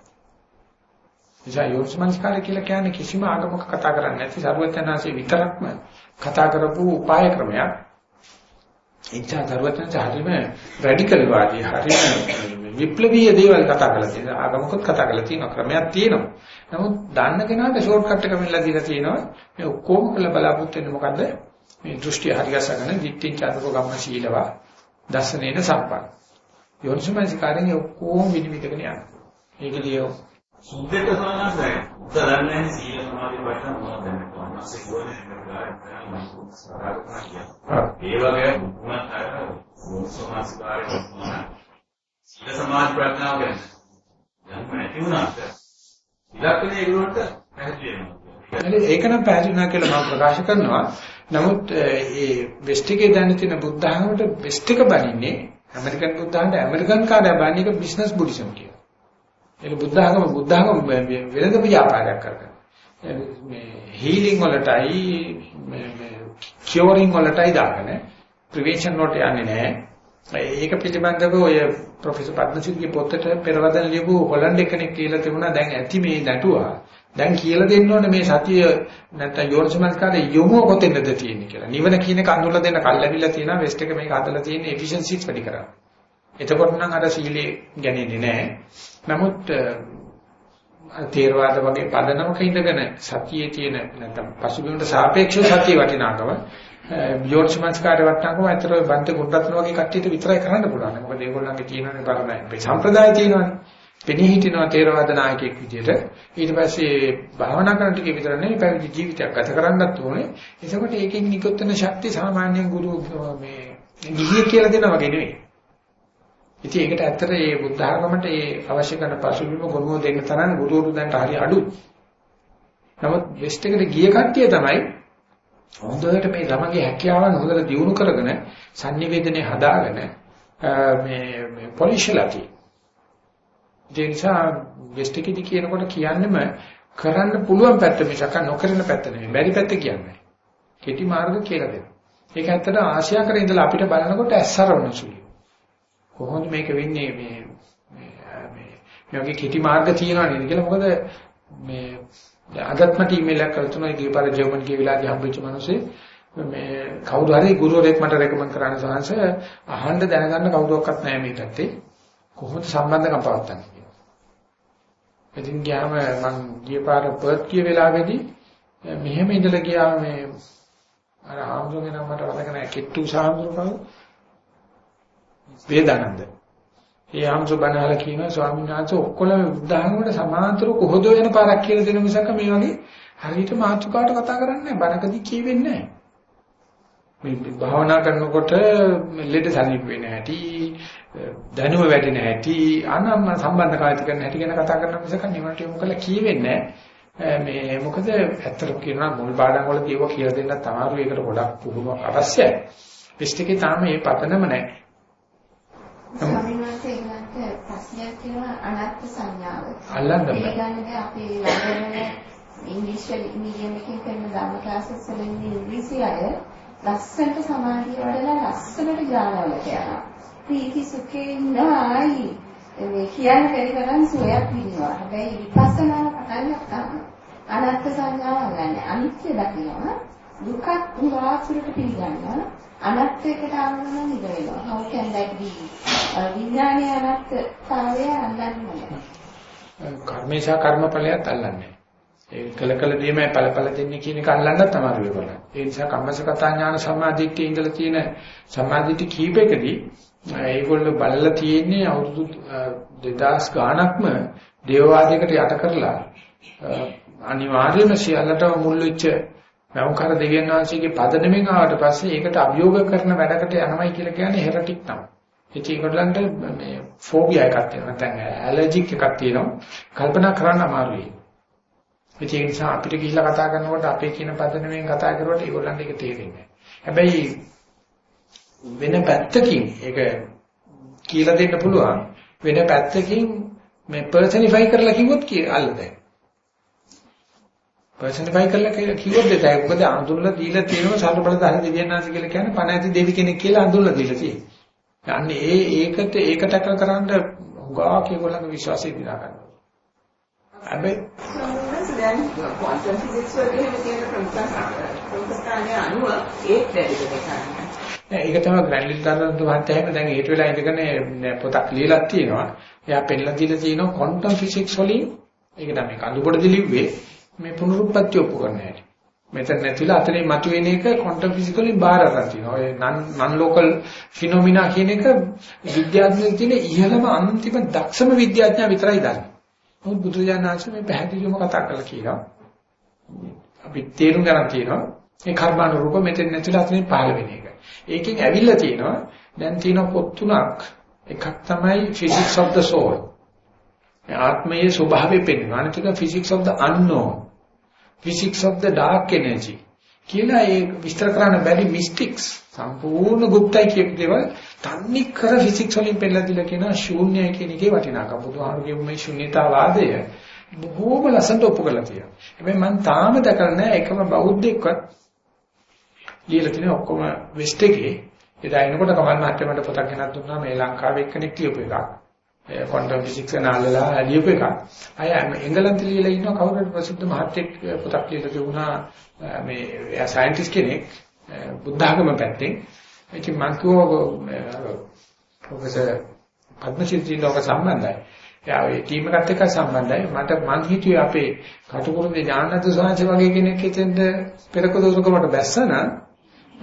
නිසා යෝනිසමස්කාරය කියලා කියන්නේ කිසිම ආගමක කතා කරන්නේ නැති සරුවචනාංශේ විතරක්ම කතා කරපු උපාය ක්‍රමයක්. එච්චා සරුවචනාංශ හරීම රැඩිකල් වාදී හරීම විප්ලවීය දේවල් කතා කරලා තියෙනවා. ආගමකුත් කතා කරලා තියෙනවා. ක්‍රමයක් තියෙනවා. නමුත් දන්න කෙනාට ෂෝට් කට් එක මෙල්ල දීලා තියෙනවා. මේ ඔක්කොම කළ බලාපොරොත්තු වෙන්නේ මොකද්ද? මේ දෘෂ්ටි හරිගසගෙන දිට්ඨින් චතුක ගම්ම ශීලවා දසනේන සම්පන්න. යෝනිසමනසිකාරයෙන් ඔක්කොම විනිවිදගෙන යනවා. ඒකලිය
සුද්ධක සමානයි. උදාහරණයක් සීල සමාධි වචන මොනවද දැන් කොහොමද කියන්නේ ඒ වගේ මුකුණක් අර සමාස්කාරය මොනවද සීල සමාධි ප්‍රඥාව ගැන යන්න නැති වුණාට ඉලක්කනේ ඒගොල්ලන්ට පැහැදිලි වෙනවා.
ඒක නම් පැහැදිලි වුණා කියලා මම ප්‍රකාශ කරනවා. නමුත් ඒ වෙස්ට් එකේ දැන තියෙන බුද්ධ ධර්මයට වෙස්ට් එක බණින්නේ ඇමරිකන් බුද්ධ ධර්මයට ඇමරිකන් කාර්යය බණින එක බිස්නස් බුද්දිසම් කියනවා. ඒක බුද්ධ ධර්ම බුද්ධ ධර්ම වෙනද ව්‍යාපාරයක් කරගෙන. මේ හීලින් වලටයි මේ කියෝරින් වලටයි දාගෙන ප්‍රිවෙන්ෂන් වලට යන්නේ නැහැ. ඒක පිළිබඳව ඔය ප්‍රොෆෙසර් පද්මසිංහගේ පොතට පෙරවදන ලියපු හොලන්ඩ් කෙනෙක් කියලා තිබුණා දැන් ඇති මේ නැටුවා. දැන් කියලා දෙන්න ඕනේ මේ සතිය නැත්නම් යෝනිසමස්කාරයේ යොමු කොතෙන්ද තියෙන්නේ කියලා. නිවන කියන එක අඳුරලා දෙන්න කල්ැවිලා තියෙනවා වෙස්ට් එක මේක හදලා තියෙන එෆිෂන්සිස් වැඩි කරා. එතකොට නම් අර සීලේ ගැනෙන්නේ නැහැ. නමුත් තේරවාද වගේ පදනමක ඉඳගෙන සතියේ තියෙන නැත්නම් පසුබිමට සාපේක්ෂව සතිය වටිනාකම යෝනිසමස්කාරය වටනකම ඇතර බන්ත ගුණරත්න වගේ කට්ටියට විතරයි කරන්න පුළුවන්. මොකද ඒගොල්ලන්ගේ තියෙනනේ බලන්නේ. මේ සම්ප්‍රදාය තියෙනවානේ. පෙනී හිටිනවා තේරවාද නායකයෙක් විදියට. ඊට පස්සේ භාවනා කරන ටික විතර නෙවෙයි පැවිදි ජීවිතයක් ගත කරන්නත් ඕනේ. එතකොට ඒකෙන් නිකුත් වෙන ශක්තිය සාමාන්‍යයෙන් ගුරු මේ ගිහිය කියලා දෙනා වගේ නෙවෙයි. ඉතින් ඒකට ඇත්තට මේ බුද්ධ ආගමට මේ අවශ්‍ය කරන පසුබිම ගොනුව දෙන්න තරම් ගුරුවරු දැන්ට හරි අඩුයි. නමුත් වෙස්ට් එකට ගිය කට්ටිය තමයි හොඳට මේ ළමගේ හැකියාවන් හොඳට දියුණු කරගෙන sannivedanaye හදාගෙන මේ මේ පොලිෂලටි. ඒ නිසා වෙස්ටිකිටි කියනකොට කියන්නේම කරන්න පුළුවන් පැත්ත මිසක නොකරන පැත්ත නෙමෙයි. බැරි පැත්ත කියන්නේ. කෙටි මාර්ග කියලා දෙනවා. ඒක ඇත්තට ආශියා කරේ ඉඳලා අපිට බලනකොට ඇස්සරවන සුළු. කොහොමද මේක වෙන්නේ? මේ මේ මේ වගේ කෙටි මාර්ග තියනවා නේද කියලා. මොකද මේ අදත් මට ඊමේල් එකක් කරලා තුනයි ගියපාර ජර්මන් ගිය වෙලාවදී හම්බෙච්ච මිනිස්සේ මේ කවුරු හරි ගුරුවරයෙක් මට රෙකමන්ඩ් කරන්න සහන්ස අහන්න දැනගන්න කවුරුවක්වත් නැහැ මේ පැත්තේ. කොහොමද සම්බන්ධකම් පවත්න්නේ කියලා. ඉතින් ගියාම මම ගියපාර පර්ත් ගිය වෙලාවේදී මෙහෙම ඉඳලා ගියා. මේ අර ආම්සෝගේ නම මට වදක නැහැ. කිට්ටු සාම්සෝ කවුද? වේදානන්ද. ඒ ආම්සු බණහල කියන ස්වාමීන් වහන්සේ ඔක්කොම උදාහරණකට සමාන්තර කොහොද වෙන පාරක් කියලා දෙන මිසක මේ වගේ හරියට මාතෘකාවට කතා කරන්නේ නැහැ. බණකදී කියවෙන්නේ නැහැ. මේ භාවනා කරනකොට ලෙඩ සනීප වෙන හැටි දැනුම වැඩි නැහැටි අනම්ම සම්බන්ධකාරී කරන හැටි ගැන කතා කරන මිසක නිවනට යොමු කළා කියවෙන්නේ මේ මොකද ඇත්තට කියනවා මුල් පාඩම් වල කියව කියලා දෙන්න තමයි ඒකට ගොඩක් පුහුණුවක් අවශ්‍යයි. පිස්ටිකේ තාම මේ පතනම නැහැ.
ස්වාමීන් වහන්සේ ඊළඟට ප්‍රශ්නයක් තියෙනවා අනත්ත් සංඥාව.
අල්ලන්න බෑ.
ඒ කියන්නේ අපි ළඟම ඉංග්‍රීසි මීඩියම් එකකින් කරන ධර්ම ක්ලාසස් වලින් ඉංග්‍රීසි අය ලස්සනට සමාධිය වඩලා ලස්සනට ඥානවලට යනවා. ප්‍රීති සුඛේ ඉන්නවායි මේ කියන්න බැරි තරම් සුවයක් විඳිනවා. හැබැයි විපස්සනා පටන් ගත්තාම අනත්ත් සංඥාව ගන්න. අනිත්‍ය දකිනවා. දුකක් උලාසුරට පිළිගන්නවා. අනත්ත්වයකට ආවම නිද වෙනවා. How can that be? විඥානයේ අනත්තතාවය අල්ලන්නේ
කර්මේශා කර්මඵලයක් අල්ලන්නේ. ඒ කළ කළ දෙයමයි ඵලඵල දෙන්නේ කියන එක අල්ලන්නත් තමයි වෙන්නේ. ඒ නිසා කම්මසකතා ඥාන සම්මාදිට්ඨිය ඉඳලා තියෙන සම්මාදිට්ඨි කීපයකදී ඒගොල්ලෝ බලලා තියෙන්නේ අවුරුදු 2000 ගාණක්ම දේවවාදයකට යට කරලා අනිවාර්යයෙන්ම සියල්ලටම මුල් වෙච්ච වවුකර දෙවියන් වහන්සේගේ පදනමෙන් ආවට පස්සේ ඒකට අභියෝග කරන වැඩකට යනවයි කියලා කියන්නේ හෙරටික් තමයි. ඉතින් ඒගොල්ලන්ට මේ ෆෝබියා එකක් තියෙනවා. නැත්නම් ඇලර්ජික් එකක් තියෙනවා. කල්පනා කරන්න අමාරුයි. ඒ නිසා අපිට ගිහිල්ලා කතා කරනකොට අපේ කියන පදනමෙන් කතා කරුවට ඒගොල්ලන්ට ඒක තේරෙන්නේ හැබැයි වෙන පැත්තකින් ඒක කියලා දෙන්න පුළුවන්. වෙන පැත්තකින් මේ පර්සනිෆයි කරලා කිව්වොත් අල්ලදැයි. පර්සනිෆයි කරලා කිව්වොත් දෙතයි. මොකද අඳුරලා දීලා තියෙනවා සල්ල බලදාන දෙවියන්ාංශ කියලා කියන්නේ පණ ඇති දෙවි කෙනෙක් කියලා අඳුරලා දීලා තියෙනවා. යන්නේ ඒ ඒකට ඒකට කරන්න හුඟා කේවලගේ විශ්වාසය දිනා ගන්නවා. හැබැයි
දැන් ක්වොන්ටම් ෆිසික්ස් වගේ එහෙම තියෙන ප්‍රමුඛස්ථානය අනුව ඒත් බැරිද කරන්නේ.
ඒක තමයි ග්‍රැන්ඩ්ලිල් තරන්තු මහත්තයා දැන් ඒට වෙලා ඉඳගෙන පොතක් ලියලා තියෙනවා. එයා පෙන්නලා දීලා තියෙනවා ක්වොන්ටම් ෆිසික්ස් වලින් ඒක තමයි කඳුබඩදි ලිව්වේ මේ පුනරුත්පත්ති ඔප්පු කරන්න හැටි. මෙතන නැතිලා අතනින් මතුවෙන එක ක්වොන්ටම් ෆිසික්ස් වලින් බාර අරන් තියෙනවා. ඔය නන් නන් ලෝකල් ෆිනොමිනා කියන එක විද්‍යාඥයන් තියෙන ඉහළම අන්තිම දක්ෂම විද්‍යාඥයා විතරයි දන්නේ. මොකද බුදුජානනාංශ මේ පැහැදිලිවම කතා කරලා කියනවා. අපි තේරුම් ගන්න තියෙනවා මේ කර්මානුරූප මෙතෙන් නැතිලා අතනින් පහළ වෙන එක. ඒකෙන් ඇවිල්ලා තියෙනවා දැන් තියෙන පොත් තුනක් එකක් තමයි physics of the soul. ආත්මයේ ස්වභාවය පෙන්වන අනිත් එක physics of the unknown. physics of the dark energy කියලා ඒ විස්තර කරන්න බැරි මිස්ටික්ස් සම්පූර්ණ গুপ্তයි කියපු දේවල් තන්නේ කර ෆිසික්ස් වලින් පෙන්නලා දීලා කියන ශූන්‍යය කියන එකේ වටිනාකම බුදුහාමුදුරු කියපු මේ ශූන්‍යතාවාදය බොහෝම ලස්සනට ඔප්පු කරලා තියෙනවා. හැබැයි මම තාම දැකලා නැහැ එකම බෞද්ධෙක්වත් ලියලා තියෙන ඔක්කොම වෙස්ට් එකේ එදා එනකොට කමල් මහත්තයා මට පොතක් ගෙනත් දුන්නා මේ ලංකාවේ එක්කෙනෙක් කියපු එකක්. ක්වොන්ටම් ෆිසික්ස් නාලලා ලියපු එකක්. අය එංගලන්තේ ලියලා ඉන්න කවුරුත් ප්‍රසිද්ධ මහත්තයෙක් පොතක් ලියලා තිබුණා මේ එයා සයන්ටිස්ට් කෙනෙක් බුද්ධ ආගම පැත්තෙන්. ඉතින් මම කිව්වා ප්‍රොෆෙසර් පද්මසිරි ලෝක සම්බන්ධයි. එයා ඒ ටීම් එකත් එක්ක සම්බන්ධයි. මට මං හිතුවේ අපේ කටුකුරුගේ ඥානද සෝංශ වගේ කෙනෙක් හිතෙන්ද පෙරක දෝසකමට බැස්සන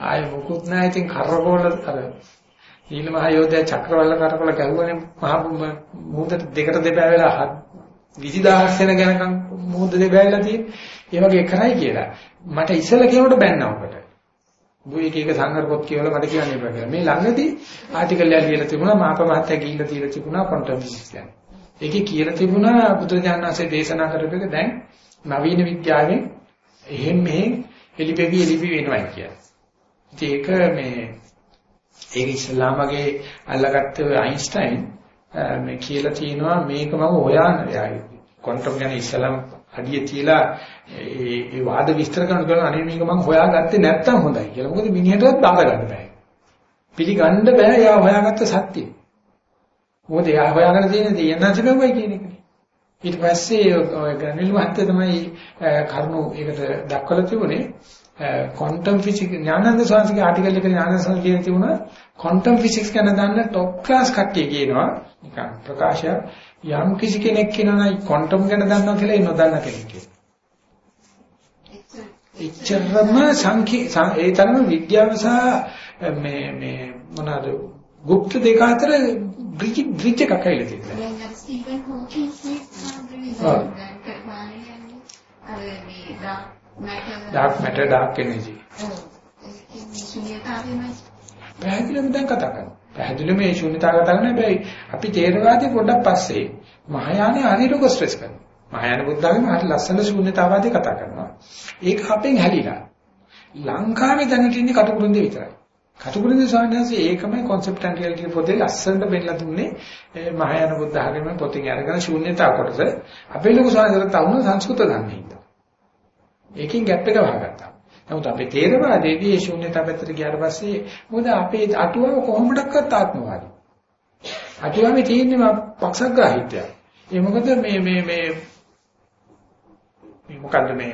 ආය මොකුත් නැහැ. ඉතින් කරකෝල අර ඊළ මහ යෝධයා චක්‍රවල කරකෝල ගැහුවනේ මහ මුහුදට දෙකට දෙපෑ වෙලා 20000ක් වෙන ගණකම් මුහුද දෙපෑවිලා තියෙන්නේ. ඒ වගේ කරයි කියලා. මට ඉස්සෙල්ලා කියනකොට බැන්නා ඔකට. බුයි එක එක සංඝර පොත් කියවල මට කියන්න එපා කියලා. මේ ළඟදී ආටිකල් එකක් ලියලා තිබුණා මාප මහත්තයා ගිහිල්ලා තියලා තිබුණා ක්වොන්ටම් ෆිසික්ස් ගැන. ඒකේ කියලා තිබුණා බුදුරජාණන්සේ දේශනා කරපු එක දැන් නවීන විද්‍යාවෙන් එහෙම මෙහෙම එලිපෙවි එලිපි වෙනවා කියලා. ඒක මේ ඒක ඉස්ලාමගේ අල්ලගත්ත අයින්ස්ටයින් මේ කියලා තියෙනවා මේක මම හොයන්න ක්වොන්ටම් ගැන ඉස්ලාම් අඩිය තියලා ඒ වාද විස්තර කරන කරන අනේ මේක මම හොයාගත්තේ නැත්තම් හොඳයි කියලා. මොකද මිනිහටවත් බාර ගන්න බෑ. පිළිගන්න බෑ යා හොයාගත්ත සත්‍යය. මොකද යා හොයාගෙන තියෙන දේ යන්නසිබවයි කියන එකනේ. ඊට පස්සේ ඔය ග්‍රැනිල් මහත්තයා තමයි කරුණු ඒකට දක්වලා තිබුණේ ක්වොන්ටම් ෆිසික්ස් ඥානන්ද සාංශික ආටිකල් එකේ ඥානන්ද සාංශික කියන තිබුණා. ක්වොන්ටම් ෆිසික්ස් ගැන දන්න টপ ක්ලාස් කට්ටිය කියනවා. නිකන් ප්‍රකාශය යම් කිසි කෙනෙක් කියනවා ක්වොන්ටම් ගැන දන්නවා කියලා ඒ නොදන්න කෙනෙක් කියනවා. එච්චරම සංඛේ ඒ තරම විද්‍යාව සහ මේ මේ මොනවාද গুপ্ত දෙක අතර බ්‍රිජ් බ්‍රිජ් එකක් ඇවිල්ලා තියෙනවා.
Dark matter
dark matter dark energy.
ඔව්. ඒකේ ශුන්‍යතාවෙමයි.
පැහැදිලිවම දැන් කතා කරනවා. පැහැදිලිවම මේ ශුන්‍යතාව කතා කරන හැබැයි අපි තේරවාදී පොඩ්ඩක් පස්සේ මහායානේ අනිරෝග ස්ට්‍රෙස් කරනවා. මහායාන බුද්ධාගම හරි ලස්සන ශුන්‍යතාවාදී කතා කරනවා. ඒක අපෙන් හැලිලා. ලංකාවේ දැනට ඉන්නේ කටුකුරුන්දේ විතරයි. කටුකුරුන්දේ ස්වාමීන් ඒකමයි concept and reality පොතේ ලස්සනට බෙන්නලා දුන්නේ ඒ මහායාන බුද්ධාගමේ පොතේ අරගෙන ශුන්‍යතාව කොටස අපේ ලොකු ස්වාමීන් තවුන සංස්කෘත දන්නේ හින්දා. ඒකෙන් ગેප් එක වහගත්තා. නමුත් අපේ තේරවාදයේදී මේ ශුන්‍යතාව පැත්තට ගියාට පස්සේ මොකද අපේ අටුවාව කොහොමඩක්වත් ආත්මවාදී. අටුවාවේ තියෙන්නේ පක්ෂග්‍රාහීත්වය. ඒ මොකද මේ මේ මේ මේ මොකද්ද මේ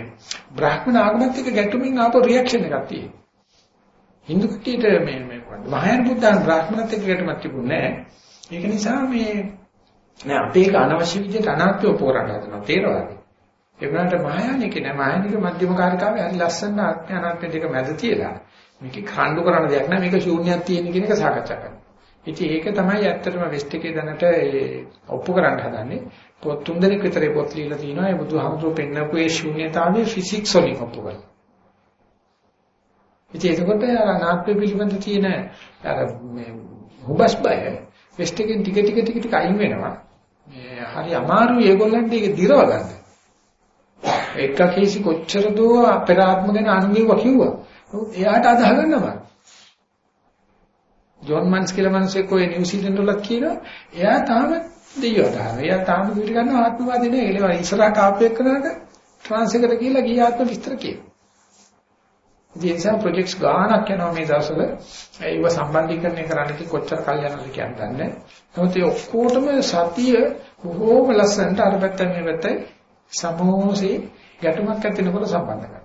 බ්‍රාහ්මණ ආගමත් එක්ක ගැටුමින් ආපු රියැක්ෂන් එකක් තියෙනවා. Hindu කටියට මේ මේ මොකද්ද මහායාන බුද්ධාන් බ්‍රාහ්මණත් එක්ක ගැටුමක් තිබුණේ නැහැ. ඒක නිසා මේ නෑ අපේ ඒක අනවශ්‍ය විදිහට අනාත්මව පෝරන්න හදනවා තේරවාදී. ඒ වුණාට මහායානික නෑ මහායානික මධ්‍යම කාර්යකාවේ හරි ලස්සන ආත්ම අනාත්ම දෙක මැද තියලා මේක කාණ්ඩු කරන දෙයක් නෑ මේක ශූන්‍යයක් තියෙන කියන එක සාකච්ඡා කරනවා. ඉතින් ඒක තමයි ඇත්තටම වෙස්ට් එකේ දැනට ඔප්පු කරන්න හදන්නේ. පොත් තුන් දෙනෙක් විතර පොත් ලියලා තිනවා. ඒ බුදුහාමුදුරුවෝ පෙන්නපු ඒ ශූන්‍යතාවයේ ෆිසික්ස් වලින් ඔප්පු කරනවා. ඉතින් ඒකකොට අනාත්ම පිළිබඳ තියෙන අර මේ හුබස් බය වෙස්ට් එකෙන් ටික ටික ටික ටික අයින් වෙනවා. මේ හරි අමාරුයි ඒගොල්ලන්ට ඒක දිරව ගන්න. එක කේසි කොච්චර දෝ අපරාත්ම ගැන අන්තිව කිව්වා. එයාට අදහ ගන්නවා. ජොන් මන්ස් කියලා මිනිස්සෙක් ඔය නිව්සීලන්ත වල කියනවා එයා තාම දෙයියෝ තාම. එයා තාම පිට ගන්න ආත්මවාදී නේ. ඒලව ඉස්සරහට ආපු එක්කනට ට්‍රාන්ස් එකට ගිහිල්ලා ගිය ආත්ම විස්තර කියනවා. ඉතින් ඒ නිසා ප්‍රොජෙක්ට්ස් ගානක් යනවා මේ දවස්වල. ඒව සම්බන්ධීකරණය කරන්න කි කොච්චර කල් යනවද කියන්නේ නැහැ. නමුත් ඒ ඔක්කොටම සතිය බොහෝම ලස්සනට අර පැත්ත මේ පැත්තයි සමෝසේ ගැටුමක් ඇති වෙනකොට සම්බන්ධ කරනවා.